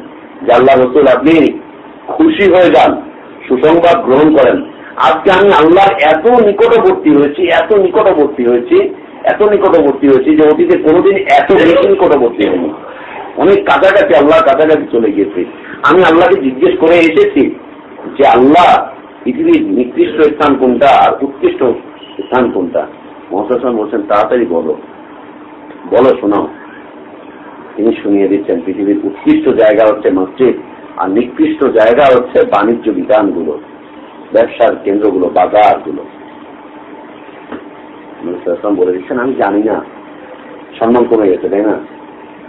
যে আল্লাহ রসুল আপনি খুশি হয়ে যান, সুসংবাদ গ্রহণ করেন। আজকে আমি আল্লাহর এত নিকটবর্তী হয়েছি, এত নিকটবর্তী হয়েছি, এত নিকটবর্তী হয়েছি যে অতীতে কোনোদিন এত বেশি নিকটবর্তী হয়নি অনেক কাছাকাছি আল্লাহর কাছাকাছি চলে গিয়েছি। আমি আল্লাহকে জিজ্ঞেস করে এসেছি যে, আল্লাহ, পৃথিবীর নিকৃষ্ট স্থান কোনটা আর উৎকৃষ্ট স্থান কোনটা? মহাশাসন বলছেন, তাড়াতাড়ি বলো। বলো, শোনাও। তিনি শুনিয়ে দিচ্ছেন, পৃথিবীর উৎকৃষ্ট জায়গা হচ্ছে মসজিদ আর নিকৃষ্ট জায়গা হচ্ছে বাণিজ্য বিধানগুলো। ব্যবসার কেন্দ্রগুলো, বাজারগুলো। বলে দিচ্ছেন, আমি জানি না। সম্মান কমে গেছে, তাই না?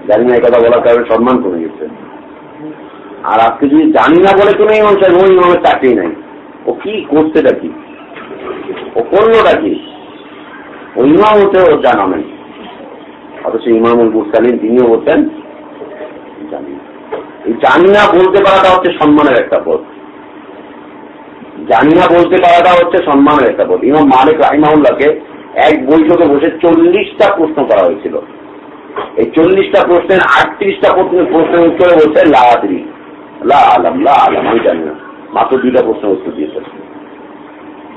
জানি না, এই কথা বলার কারণে সম্মান কমে গেছে। আর আজকে যদি জানি না বলে কোনো ইমাম সাহেব, ওই ইমামের চাকরি নাই। ও কি করছেটা কি? ও করলোটা কি? ওই ইমাম হতে ওর জানা নেই। অথচ ইমামুল মুরসালিন তিনিও এই জানি না বলতে পারাটা হচ্ছে সম্মানের একটা পথ। জানি না বলতে পারাটা হচ্ছে সম্মানের একটা পথ ইমাম মালিক রাহিমাউল্লাহকে এক বৈঠকে বসে চল্লিশটা প্রশ্ন করা হয়েছিল। এই চল্লিশটা প্রশ্নের আটত্রিশটা প্রশ্নের উত্তরে বলছে লাহাদি লা আলাম লা আলাম, আমি জানি না। মাত্র দুইটা প্রশ্নের উত্তর দিয়েছে।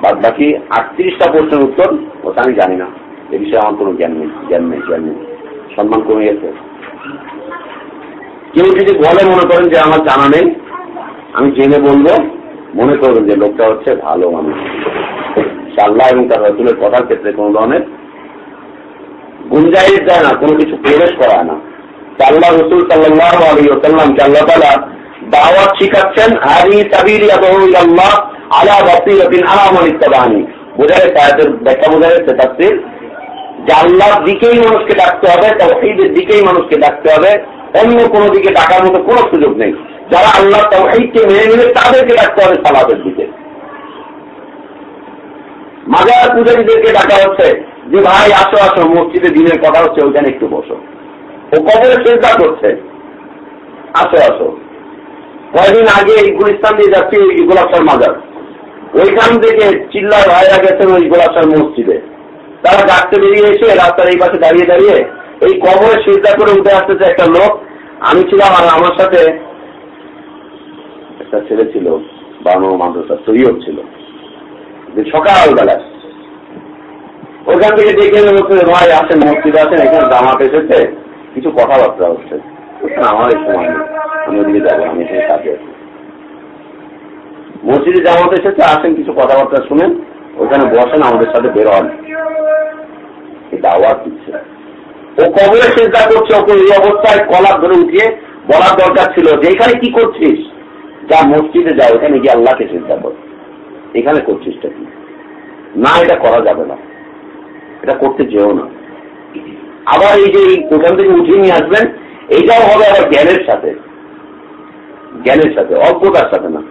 বাদ বাকি আটত্রিশটা প্রশ্নের উত্তর, ওটা আমি জানি না। এ বিষয়ে আমার কোনো জ্ঞান নেই জ্ঞান নেই জ্ঞান নেই। সম্মান কমে গেছে। কেউ যদি বলে মনে করেন যে আমার জানা নেই, আমি জেনে বলব। মনে করবেন যে লোকটা হচ্ছে ভালো মানুষ। আল্লাহ এবং তার রসুলের কথার ক্ষেত্রে কোনো ধরনের গুঞ্জাইশ দেয় না, কোনো কিছু প্রবেশ করায় না। আল্লাহ রসুল সাল্লাহ আল্লাহ তালা দাওয়াত শিখাচ্ছেন হারি সাবিরি আল্লাহ আলা বাসিরাতিন আমান ইত্তাবানি বোঝা গেছে আয়াতের ব্যাখ্যা বোঝা গেছে তাফসীর যে দিকেই মানুষকে ডাকতে হবে, তাওহীদের দিকেই মানুষকে ডাকতে হবে, অন্য কোনো দিকে ডাকার মতো কোনো সুযোগ নেই। যারা আল্লাহ তাওহীদকে মেনে নেবে তাদেরকে ডাকতে হবে সালাতের দিকে। মাজার পূজারীদেরকে ডাকা হচ্ছে যে, ভাই, আসো আসো, মসজিদে দিনের কথা হচ্ছে, ওইখানে একটু বসো। ও কবরে চেষ্টা করছে। আসো আসো। কয়েকদিন আগে এই গুলিস্তান দিয়ে যাচ্ছি ওই গোলাপসার মাজার। ওইখান থেকে চিল্লার ভাইরা গেছেন ওই গোলাপসার মসজিদে। তারা ডাকতে বেরিয়ে এসে রাস্তার এই পাশে দাঁড়িয়ে দাঁড়িয়ে এই কবরে চিন্তা করে উঠে আসতেছে একটা লোক। আমি ছিলাম আর আমার সাথে একটা ছেলে ছিল বানো মাদ্রাসা সৈয়দ ছিল। যে সকালবেলায় ওখান থেকে দেখে বলছে, ভাই, আসেন, মসজিদে আছেন এখানে জামাত এসেছে। কিছু কথাবার্তা হচ্ছে। আমার এই সময় নেই, আমি ওদিকে যাব, আমি এখানে কাজে আছি। মসজিদে জামাত এসেছে, আসেন, কিছু কথাবার্তা শুনেন। ওখানে বসেন, আমাদের সাথে বের হন দাওয়াত দিচ্ছে। ও কবরে চিন্তা করছে, ওকে এই অবস্থায় কলার ধরে উঠিয়ে বলার দরকার ছিল যে, এখানে কি করছিস? যা মসজিদে যা ওখানে গিয়ে আল্লাহকে চিন্তা কর। এখানে করছিসটা কি? না, এটা করা যাবে না। এটা করতে যেও না। আবার এই যে ওখান থেকে উঠিয়ে নিয়ে আসবেন এইটাও হবে আবার জ্ঞানের সাথে। জ্ঞানের সাথে অজ্ঞতার সাথে না।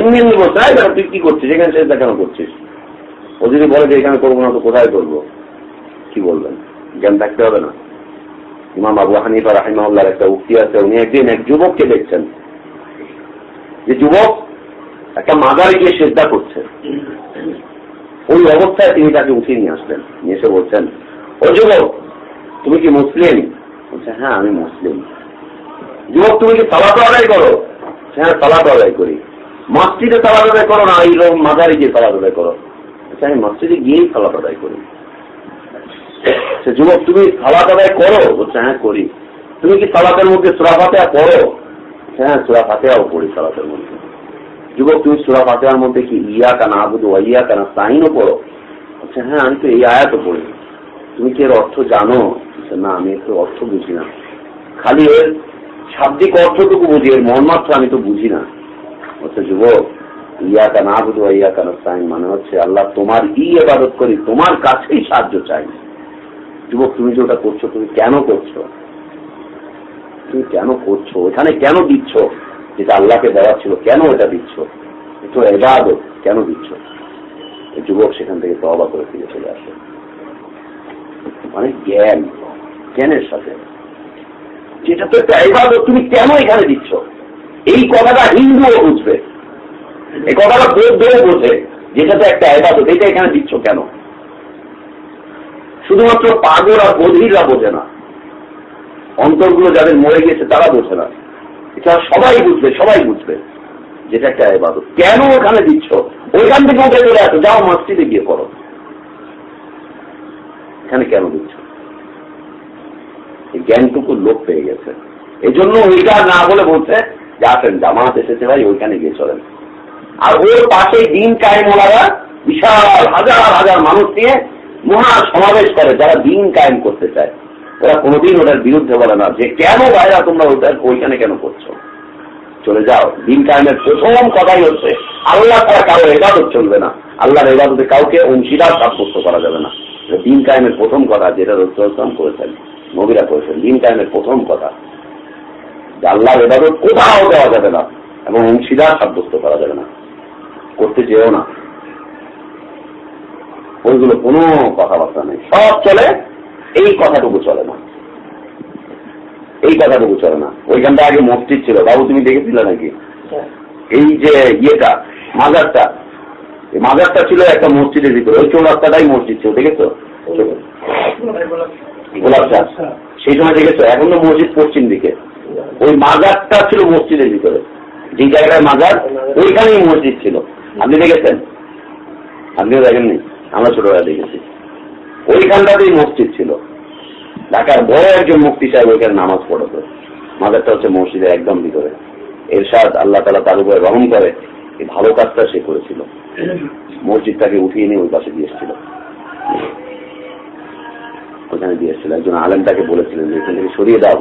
এমনি এমনি বলতে হয় তুই কি করছিস? এখানে সেটা কেন করছিস? ও যদি বলে যে, এখানে করব না, তো কোথায় করব? কি বলবেন? জ্ঞান থাকতে হবে না। ইমাম আবু হানিফা রাহিমাউল্লার একটা উক্তি আছে, উনি একদিন এক যুবককে দেখছেন। যে যুবক একটা মাজারে গিয়ে শ্রদ্ধা করছে। ওই অবস্থায় তিনি তাকে উঠিয়ে নিয়ে আসলেন। নিয়ে এসে বলছেন, ও যুবক, তুমি কি মুসলিম? বলছে হ্যাঁ আমি মুসলিম। যুবক, তুমি কি সালাত আদায় করো? হ্যাঁ সালাত আদায় করি। মসজিদে সালাত আদায় করো না, এই লোক মাজারে গিয়ে সালাত আদায় করো? আমি মসজিদে গিয়েই সালাত আদায় করি। সে যুবক, তুমি সালাত আদায় করো? বলছে হ্যাঁ করি। তুমি কি সালাতের মধ্যে সুরা ফাতেহা পড়ো? হ্যাঁ সুরা ফাতেহাও পড়ি সালাতের মধ্যে। যুবক, তুমি সুরা ফাতেহার মধ্যে কি ইয়া কানা আবুদু ইয়া কানা সাইনও পড়ো? আচ্ছা হ্যাঁ আমি তো এই আয়াতও পড়ি। তুমি কি এর অর্থ জানো? না, আমি একটু অর্থ বুঝি না। খালি এর শাব্দিক অর্থটুকু বুঝি, এর মর্মার্থ আমি তো বুঝি না। হচ্ছে যুবক ইয়া কানা আবুদু ইয়া কানা সাইন মানে হচ্ছে আল্লাহ তোমার ই এবাদত করি তোমার কাছেই সাহায্য চাই। যুবক, তুমি যে ওটা করছ, তুমি কেন করছ? তুমি কেন করছ? এখানে কেন দিচ্ছ? যেটা আল্লাহকে দেওয়া ছিল, কেন এটা দিচ্ছ? একটু এবাদত কেন দিচ্ছ? যুবক সেখান থেকে তবা করে ফিরে চলে আসে। মানে জ্ঞান, জ্ঞানের সাথে। যেটা তো একটা এবাদত, তুমি কেন এখানে দিচ্ছ? এই কথাটা হিন্দুও বুঝবে। এই কথাটা বৌদ্ধও বোঝে যেটা তো একটা এবাদত, এটা এখানে দিচ্ছ কেন? শুধুমাত্র পাগল আর বধিররা বোঝে না। অন্তরগুলো যাদের মরে গেছে তারা বোঝে না। এটা সবাই বুঝবে সবাই বুঝবে যেটা একটা এবাদত কেন ওখানে দিচ্ছ? ওইখান থেকে উঠে চলে আসো, যাও মসজিদে গিয়ে পড়ো। এখানে কেন দিচ্ছ? এই জ্ঞানটুকু লোক পেয়ে গেছে। এই জন্য ওইটা না বলে বলছে, যে আসেন, জামাত এসেছে ভাই, ওইখানে গিয়ে চলেন। আর ওর পাশে দিন কায়েমওয়ালারা বিশাল হাজার হাজার মানুষ নিয়ে মহা সমাবেশ করে, যারা দিন কায়েম করতে চায়। ওরা কোনোদিন ওটার বিরুদ্ধে বলে না যে কেন বাইরা তোমরা ওটার ওইখানে কেন করছ? চলে যাও। দিন কায়েমের প্রথম কথাই হচ্ছে, আল্লাহ ছাড়া কারও এবাদত চলবে না। আল্লাহর এবাদতে কাউকে অংশীদার সাব্যস্ত করা যাবে না। দিন কায়েমের প্রথম কথা যেটা রসুলাম করেছেন, নবীরা করেছেন, দিন কায়েমের প্রথম কথা। যে আল্লাহর এবাদত কোথাও দেওয়া যাবে না এবং অংশীদার সাব্যস্ত করা যাবে না। করতে যেও না। ওইগুলো কোনো কথাবার্তা নেই। সব চলে এই কথাটুকু চলে না। এই কথাটুকু চলে না। ওইখানটা আগে মসজিদ ছিল। বাবু তুমি দেখেছিলে নাকি? এই যে ইয়েটা মাজারটা মাজারটা ছিল একটা মসজিদের ভিতরে। ওই চৌরাস্তাটাই মসজিদ ছিল দেখেছ? গোলাপটা সেই সময় দেখেছ? এখন তো মসজিদ পশ্চিম দিকে। ওই মাজারটা ছিল মসজিদের ভিতরে। যে জায়গায় মাজার ওইখানেই মসজিদ ছিল। আপনি দেখেছেন? আপনিও দেখেননি? আমরা ছোটবেলা দেখেছি। ওইখানটাতেই মসজিদ ছিল। ঢাকার বড় একজন মুক্তি সাহেব ওইখানে নামাজ পড়তো। মাদারটা হচ্ছে মসজিদের একদম ভিতরে। এরশাদ আল্লাহ তালা তার উপরে রহম করে, এই ভালো কাজটা সে করেছিল। মসজিদটাকে উঠিয়ে নিয়ে ওই পাশে দিয়েছিল ওখানে দিয়েছিল একজন আলেমটাকে বলেছিলেন যে, এখান থেকে সরিয়ে দাও।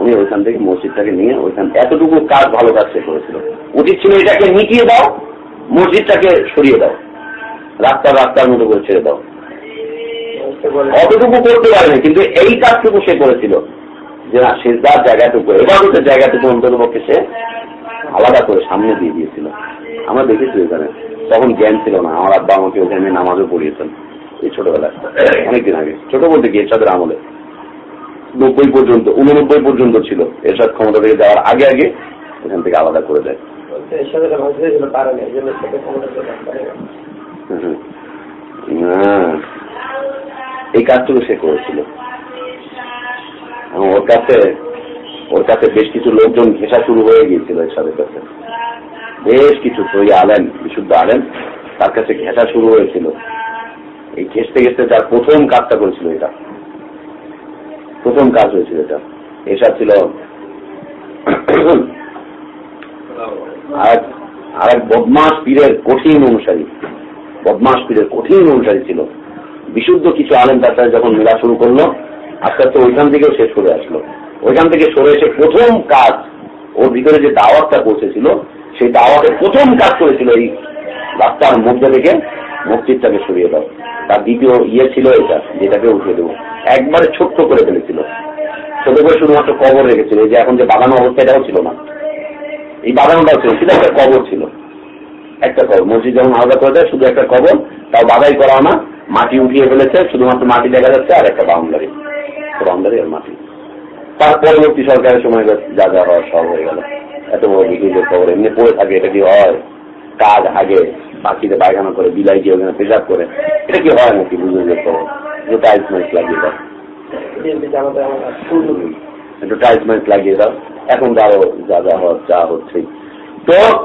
উনি ওইখান থেকে মসজিদটাকে নিয়ে ওইখান এতটুকু কাজ, ভালো কাজ সে করেছিল। উচিত ছিল এটাকে মিটিয়ে দাও, মসজিদটাকে সরিয়ে দাও। রাস্তা রাস্তার মতো করে ছেড়ে দাও। অতটুকু করতে পারেনি কিন্তু এই কাজটুকু সে করেছিল। যে না শেষদার জায়গাটুকু এবারতের জায়গাটুকু অন্তত পক্ষে সে আলাদা করে সামনে দিয়ে দিয়েছিল। আমরা দেখেছি ওখানে তখন জ্ঞান ছিল না। আমার আব্বা আমাকে ওখানে নামাজও পড়িয়েছেন এই ছোটবেলায় অনেকদিন আগে। ছোট বলতে কি এরশাদের আমলে। নব্বই পর্যন্ত উননব্বই পর্যন্ত ছিল। এরশাদ ক্ষমতা থেকে যাওয়ার আগে আগে এখান থেকে আলাদা করে দেয়। এই কাজটুকু সে করেছিল। ওর কাছে ওর কাছে বেশ কিছু লোকজন ঘেঁষা শুরু হয়ে গিয়েছিল এরশাদের কাছে বেশ কিছু সই আলেন বিশুদ্ধ আলেন তার কাছে ঘেঁষা শুরু হয়েছিল। এই ঘেসতে ঘেসতে তার প্রথম কাজটা করেছিল এটা। প্রথম কাজ হয়েছিল এটা। এসব ছিল আর এক বদমাস পীরের কঠিন অনুসারী। বদমাস পীরের কঠিন অনুসারী ছিল। বিশুদ্ধ কিছু আলেম তার সাথে যখন মেলা শুরু করল, আস্তে আস্তে ওইখান থেকেও শেষ করে আসলো। ওইখান থেকে সরে এসে প্রথম কাজ, ওর ভিতরে যে দাওয়াতটা পৌঁছেছিল, সেই দাওয়াতের প্রথম কাজ করেছিল এই রাস্তার মধ্যে থেকে মসজিদটাকে সরিয়ে দাও। তার দ্বিতীয় ইয়ে ছিল এটা, যেটাকে উঠিয়ে দেবো। একবারে ছোট্ট করে ফেলেছিল। ছোট করে শুধুমাত্র কবর রেখেছিল। যে এখন যে বাগানো অবস্থা, এটাও ছিল না। এই বাগানোটাও ছিল, শুধু একটা কবর ছিল। একটা কবর। মসজিদ যখন আলাদা করে দেয়, শুধু একটা কবর, তাও বাধাই করা না। মাটি উঠিয়ে ফেলেছে শুধুমাত্র মাটি দেখা যাচ্ছে আর একটা বাউন্ডারি। বাউন্ডারি আর মাটি। তার পরবর্তী সরকারের সময় যা যা হওয়ার সব হয়ে গেল। এত বড় বিদ্যুতের খবর এমনি পড়ে থাকে এটা কি হয়? কাজ আগে পাখিতে পায়খানা করে বিলাই গিয়ে ওখানে পেশাব করে এটা কি হয় নাকি? বুঝুনের খবর। যে টাইলস মাইস লাগিয়ে দাও। একটু টাইলস মাইস লাগিয়ে দাও। এখন আরও যা যা হওয়ার যা হচ্ছে। তো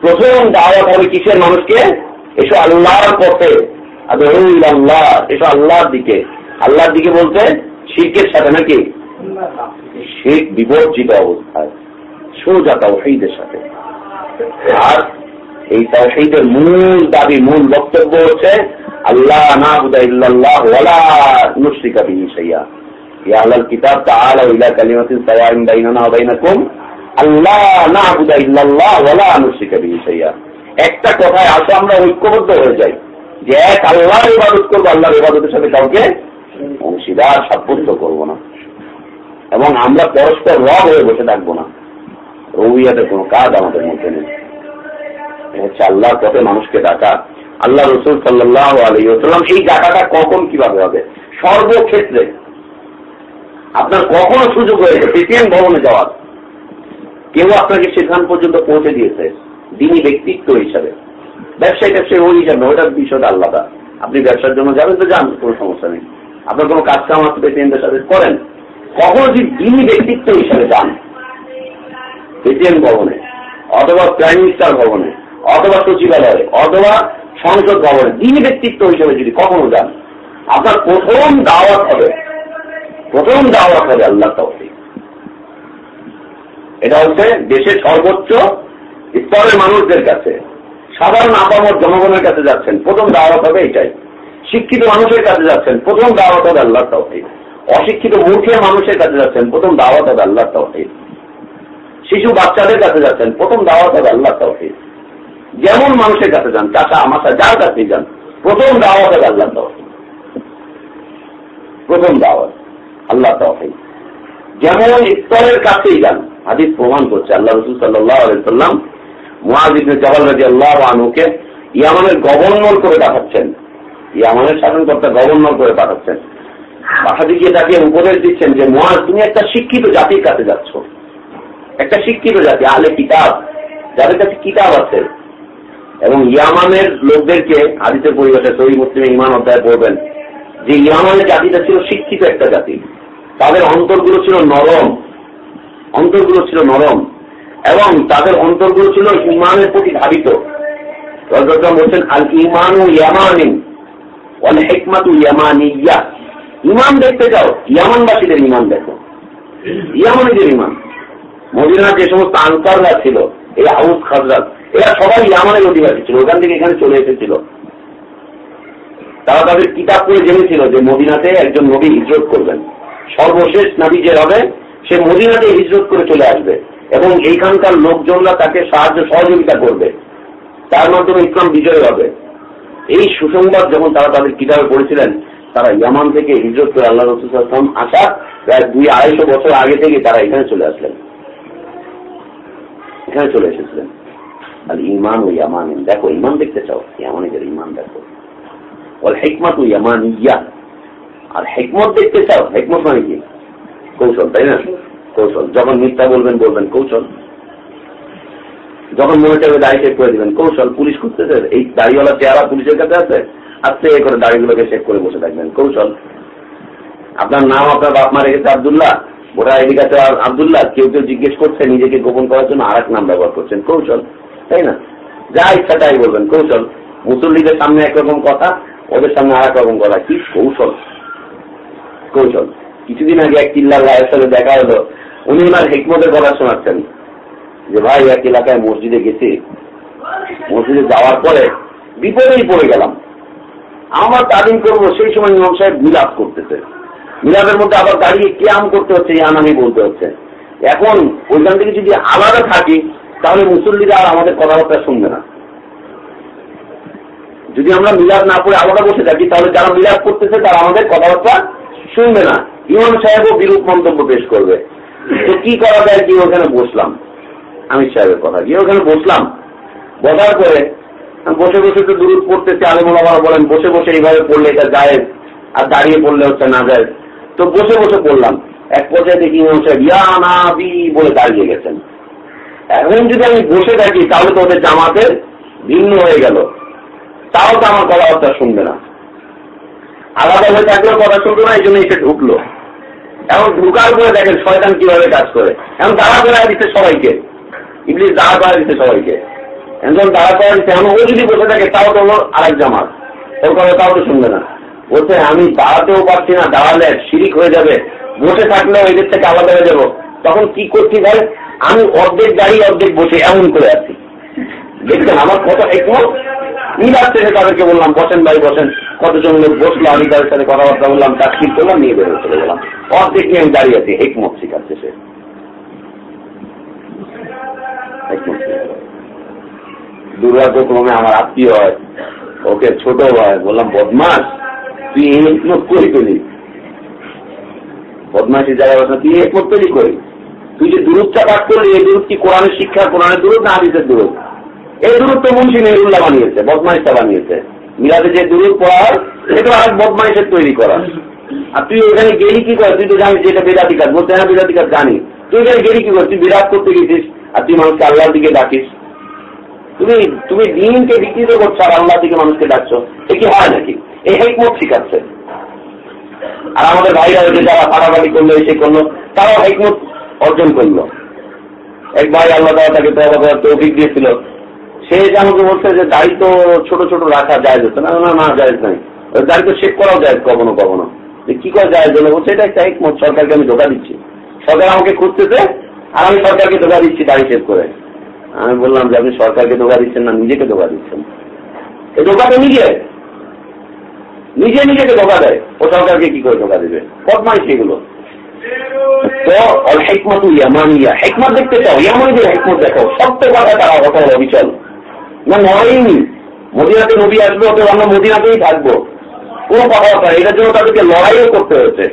প্রথম দাওয়াত হবে কিসের মানুষকে? এসো আল্লাহর পথে। আল্লাহ এসো আল্লাহর দিকে। আল্লাহর দিকে বলতে শিল্পের সাথে নাকি? শিখ বিবর্জিত অবস্থায়। সোজা সাথে। আর এই তাওহীদের মূল দাবি, মূল বক্তব্য হচ্ছে, আল্লাহ ইয়া আল্লাহ একটা কথায় আসো, আমরা ঐক্যবদ্ধ হয়ে যাই। যে এক আল্লাহর ইবাদত করব, আল্লাহর ইবাদতের সাথে কাউকে অংশীদার সাব্যস্ত করব না। এবং আমরা পরস্পর রব হয়ে বসে থাকব না। রবিয়াদের কোনো কাজ আমাদের মধ্যে নেই। হচ্ছে আল্লাহর পথে মানুষকে ডাকা। আল্লাহ রসুল সাল্লাহ আলহিম এই ডাকাটা কখন কীভাবে হবে? সর্বক্ষেত্রে। আপনার কখনো সুযোগ হয়েছে পেটিএম ভবনে যাওয়ার। কেউ আপনাকে সেখান পর্যন্ত পৌঁছে দিয়েছে। দিনী ব্যক্তিত্ব হিসাবে। ব্যবসায়ী ব্যবসায়ী ওই হিসাবে ওটার বিষয়টা আলাদা। আপনি ব্যবসার জন্য যাবেন তো যান, কোনো সমস্যা নেই। আপনার কোনো কাজ কাম আছে, পেটিএমদের সাথে করেন। কখনো যদি দিনী ব্যক্তিত্ব হিসাবে যান, পেটিএম ভবনে, অথবা প্রাইম মিনিস্টার ভবনে, অথবা সচিবালয়ে, অথবা সংসদ ভবনে দিনী ব্যক্তিত্ব হিসেবে যদি কখনো যান, আপনার প্রথম দাওয়াত হবে, প্রথম দাওয়াত হবে আল্লাহ তাওফিক এটা হচ্ছে দেশের সর্বোচ্চ স্তরের মানুষদের কাছে। সাধারণ আপামর জনগণের কাছে যাচ্ছেন। প্রথম দাওয়াত হবে এটাই। শিক্ষিত মানুষের কাছে যাচ্ছেন। প্রথম দাওয়াত হবে আল্লাহ তাওফিক অশিক্ষিত মূর্খের মানুষের কাছে যাচ্ছেন। প্রথম দাওয়াত হবে আল্লাহ তাওফিক শিশু বাচ্চাদের কাছে যাচ্ছেন। প্রথম দাওয়াত হবে আল্লাহ তাওফিক যেমন মানুষের কাছে যান চাষা আমাশা যার কাছেই যান, প্রথম দাওয়াত হবে আল্লাহ তাওফিক প্রথম দাওয়াত আল্লাহ তাওফিক যেমন স্তরের কাছেই যান, হাদিস প্রমাণ করছে। আল্লাহ রসুল সাল্লাম মহাজিবনে জবাল রাজি আল্লাহ আনুকে ইয়ামানের গভর্নর করে পাঠাচ্ছেন। ইয়ামানের শাসনকর্তা গভর্নর করে পাঠাচ্ছেন। পাঠাতে গিয়ে তাকে উপদেশ দিচ্ছেন যে মহাজ তুমি একটা শিক্ষিত জাতির কাছে যাচ্ছ। একটা শিক্ষিত জাতি আলে কিতাব, যাদের কাছে কিতাব আছে। এবং ইয়ামানের লোকদেরকে আদিতের পরিবেশে সহি মুসলিম ইমান অধ্যায় পড়বেন যে, ইয়ামানের জাতিটা ছিল শিক্ষিত একটা জাতি। তাদের অন্তরগুলো ছিল নরম। অন্তরগুলো ছিল নরম। এবং তাদের অন্তরগুলো ছিল ইমানের প্রতি ধাবিত। বলছেন আল ইমান ইয়ামানিন ওয়াল হেকমাতু ইয়ামানিয়া। ইমান দেখতে যাও ইয়ামানবাসীদের ইমান দেখো। ইয়ামানিদের ইমান মদিনার যে সমস্ত আনসাররা ছিল, এই হাউস খাজরাত, এরা সবাই ইয়ামানের অধিবাসী ছিল, ওখান থেকে এখানে চলে এসেছিল। তারা তাদের কিতাব করে জেনেছিল যে মদিনাতে একজন নবী হিজরত করবেন। সর্বশেষ নাবি যে হবে, সে মদিনাতে হিজরত করে চলে আসবে। এবং এইখানকার লোকজনরা তাকে সাহায্য সহযোগিতা করবে। তার মাধ্যমে ইসলাম বিজয় হবে। এই সুসংবাদ যখন তারা তাদের কিতাবে পড়েছিলেন, তারা ইয়ামান থেকে হিজরত করে আল্লাহ রসুলাম আসা প্রায় দুই আড়াইশো বছর আগে থেকে তারা এখানে চলে আসলেন। এখানে চলে এসেছিলেন। আর ইমান ও ইয়ামান। দেখো ইমান দেখতে চাও? ইয়ামানিদের ইমান দেখো। বল হেকমত ও ইয়ামান ইয়া আর হেকমত দেখতে চাও? হেকমত মানে কি? কৌশল, তাই না? কৌশল। যখন মিথ্যা বলবেন বলবেন কৌশল। যখন মনে চাইবে দাড়ি শেখ করে দিবেন, কৌশল। পুলিশ খুঁজতেছে এই দাড়িওয়ালা চেহারা পুলিশের কাছে আছে আস্তে করে দাড়িগুলোকে শেখ করে বসে থাকবেন। কৌশল। আপনার নাম আপনার বাপ মা রেখেছে আবদুল্লাহ। ভোটার আইডি কাছে আবদুল্লাহ। কেউ কেউ জিজ্ঞেস করছে, নিজেকে গোপন করার জন্য আর নাম ব্যবহার করছেন। কৌশল। তাই না? যা ইচ্ছা তাই বলবেন। কৌশল। মুসল্লিদের সামনে একরকম কথা, ওদের সামনে আর রকম কথা। কি কৌশল? কৌশল। কিছুদিন আগে এক চিল্লার ভাইয়ের সাথে দেখা হলো। উনি ওনার হেকমতের কথা শোনাচ্ছেন। যে ভাই, এক এলাকায় মসজিদে গেছি। মসজিদে যাওয়ার পরে বিপদেই পড়ে গেলাম। আমার তালিম করব, সেই সময় ইমাম সাহেব বিলাপ করতেছে। মিলাদের মধ্যে আবার দাঁড়িয়ে ক্যাম করতে হচ্ছে ইয়ান আমি বলতে হচ্ছে। এখন ওইখান থেকে যদি আলাদা থাকি, তাহলে মুসল্লিরা আর আমাদের কথাবার্তা শুনবে না। যদি আমরা মিলাদ না করে আলাদা বসে থাকি, তাহলে যারা মিলাদ করতেছে, তারা আমাদের কথাবার্তা শুনবে না। ইমাম সাহেবও বিরূপ মন্তব্য পেশ করবে। তো কি করা যায় কি ওখানে বসলাম। আমির সাহেবের কথা। গিয়ে ওখানে বসলাম। বসার পরে বসে বসে তো দূর পড়তেছে। আলমোলামারা বলেন, বসে বসে এইভাবে পড়লে এটা যায় আর দাঁড়িয়ে পড়লে হচ্ছে না যায় তো বসে বসে পড়লাম। এক পর্যায়ে দেখি সাহেব বলে দাঁড়িয়ে গেছেন। এখন যদি আমি বসে থাকি, তাহলে তো ওদের জামাতে ভিন্ন হয়ে গেল। তাও তো আমার কথাবার্তা শুনবে না। আলাদা হয়ে থাকলেও কথা শুনবে না, এই জন্য এসে ঢুকলো। এখন ঢুকার পরে দেখেন শয়তান কীভাবে কাজ করে। এখন দাঁড়া করে দিচ্ছে সবাইকে। ইংলিশ দাঁড়া করা দিচ্ছে সবাইকে। এখন দাঁড়া করা দিচ্ছে, এখন ও যদি বসে থাকে, তাও তো ওর আরেক জামাত। ওর কথা তাও তো শুনবে না। বলছে, আমি দাঁড়াতেও পারছি না, দাঁড়ালে শিরিক হয়ে যাবে। বসে থাকলেও এদের থেকে আলাদা হয়ে যাব। তখন কি করছি ভাই? আমি অর্ধেক দাঁড়িয়ে অর্ধেক বসে এমন করে আছি। দেখছেন, আমার কথা একমত? মিলাদ থেকে তাদেরকে বললাম, বসেন ভাই, বসেন। কতজন লোক বসল? আমি তাদের সাথে কথাবার্তা বললাম তার ঠিক করলাম, নিয়ে বেরো চলে গেলাম। অর্ধেক নিয়ে আমি দাঁড়িয়ে আছি শিখাচ্ছে সে একমত দুর্ভাগ্যক্রমে আমার আত্মীয় হয়, ওকে ছোট হয়, বললাম বদমাস তুই এই একমত করে ফেলি বদমাসি জায়গায় বসে, তুই একমত তৈরি করি তুই যে দূরত্বটা পাঠ করলি, এই দূরত কি কোরআনের শিক্ষা কোরআনের দূরত না হাদিসের দূরত এই দূরত্ব মুন্সি মেহরুল্লাহ বানিয়েছে বদমাইশটা বানিয়েছে। মিলাদে যে দূরত পড়া হয় এটা আর বদমাইশের তৈরি করা। আর তুই ওখানে গেলি কি কর? তুই তো জানিস যে এটা বেদাতি কাজ। বলতে হ্যাঁ বেদাতি কাজ জানি। তুই ওখানে গেলি কি কর? তুই বিরাট করতে গেছিস, আর তুই মানুষকে আল্লাহর দিকে ডাকিস। তুমি তুমি দিনকে বিকৃত করছ আর আল্লাহ দিকে মানুষকে ডাকছো। এ কি হয় নাকি? এই হেকমত শিখাচ্ছে। আর আমাদের ভাইরা ওই যারা ফাটাফাটি করল, এসে করল, তারাও হেকমত অর্জন করল। এক ভাই আল্লাহ তাকে তৌফিক দিয়েছিল। সে আমাকে বলছে যে দাড়ি তো ছোট ছোট রাখা যায় যেত না না যায় নাই। দাড়ি তো শেখ করাও যায় কখনো কখনো। যে কি করে যায় জন্য বলছে, এটা একটা একমত, সরকারকে আমি ধোকা দিচ্ছি। সরকার আমাকে খুঁজতেছে, আর আমি সরকারকে ধোকা দিচ্ছি দাড়ি শেষ করে। আমি বললাম যে, আপনি সরকারকে ধোকা দিচ্ছেন না, নিজেকে ধোকা দিচ্ছেন। এই ধোকা তো নিজে। নিজে নিজেকে ধোকা দেয়। ও সরকারকে কি করে ধোকা দেবে? বদমাই সেগুলো তো অল হেকমত ইয়ামানিয়া। হেকমত দেখতে চাও, ইয়ামানিদের হেকমত দেখো সত্য কথা তারা অটল অবিচল। না নয়নি মদিনাতে নবী আসবে ওতে আমরা মদিনাতেই থাকব। কোনো কথাবার্তা এটার জন্য তাদেরকে লড়াইও করতে হয়েছে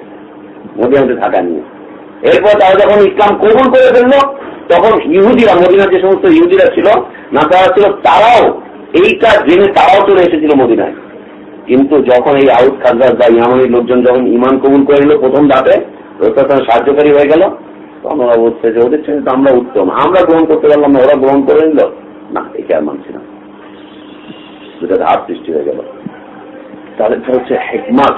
মদিনাতে থাকা নিয়ে। এরপর তারা যখন ইসলাম কবুল করে ফেলল, তখন ইহুদিরা, মদিনার যে সমস্ত ইহুদিরা ছিল না তারা ছিল, তারাও এইটা জেনে তারাও চলে এসেছিল মদিনায়। কিন্তু যখন এই আউট খাজরাজ বা ইয়ামানির লোকজন যখন ইমান কবুল করে নিল প্রথম ধাপে রসুল সাহায্যকারী হয়ে গেল, তখন ওরা বলছে যে, ওদের চেয়ে তো আমরা উত্তম। আমরা গ্রহণ করতে পারলাম না, ওরা গ্রহণ করে নিল। না একে আর মানছি না। দুটা ধাপ সৃষ্টি হয়ে গেল। তাহলে হচ্ছে হেকমাত।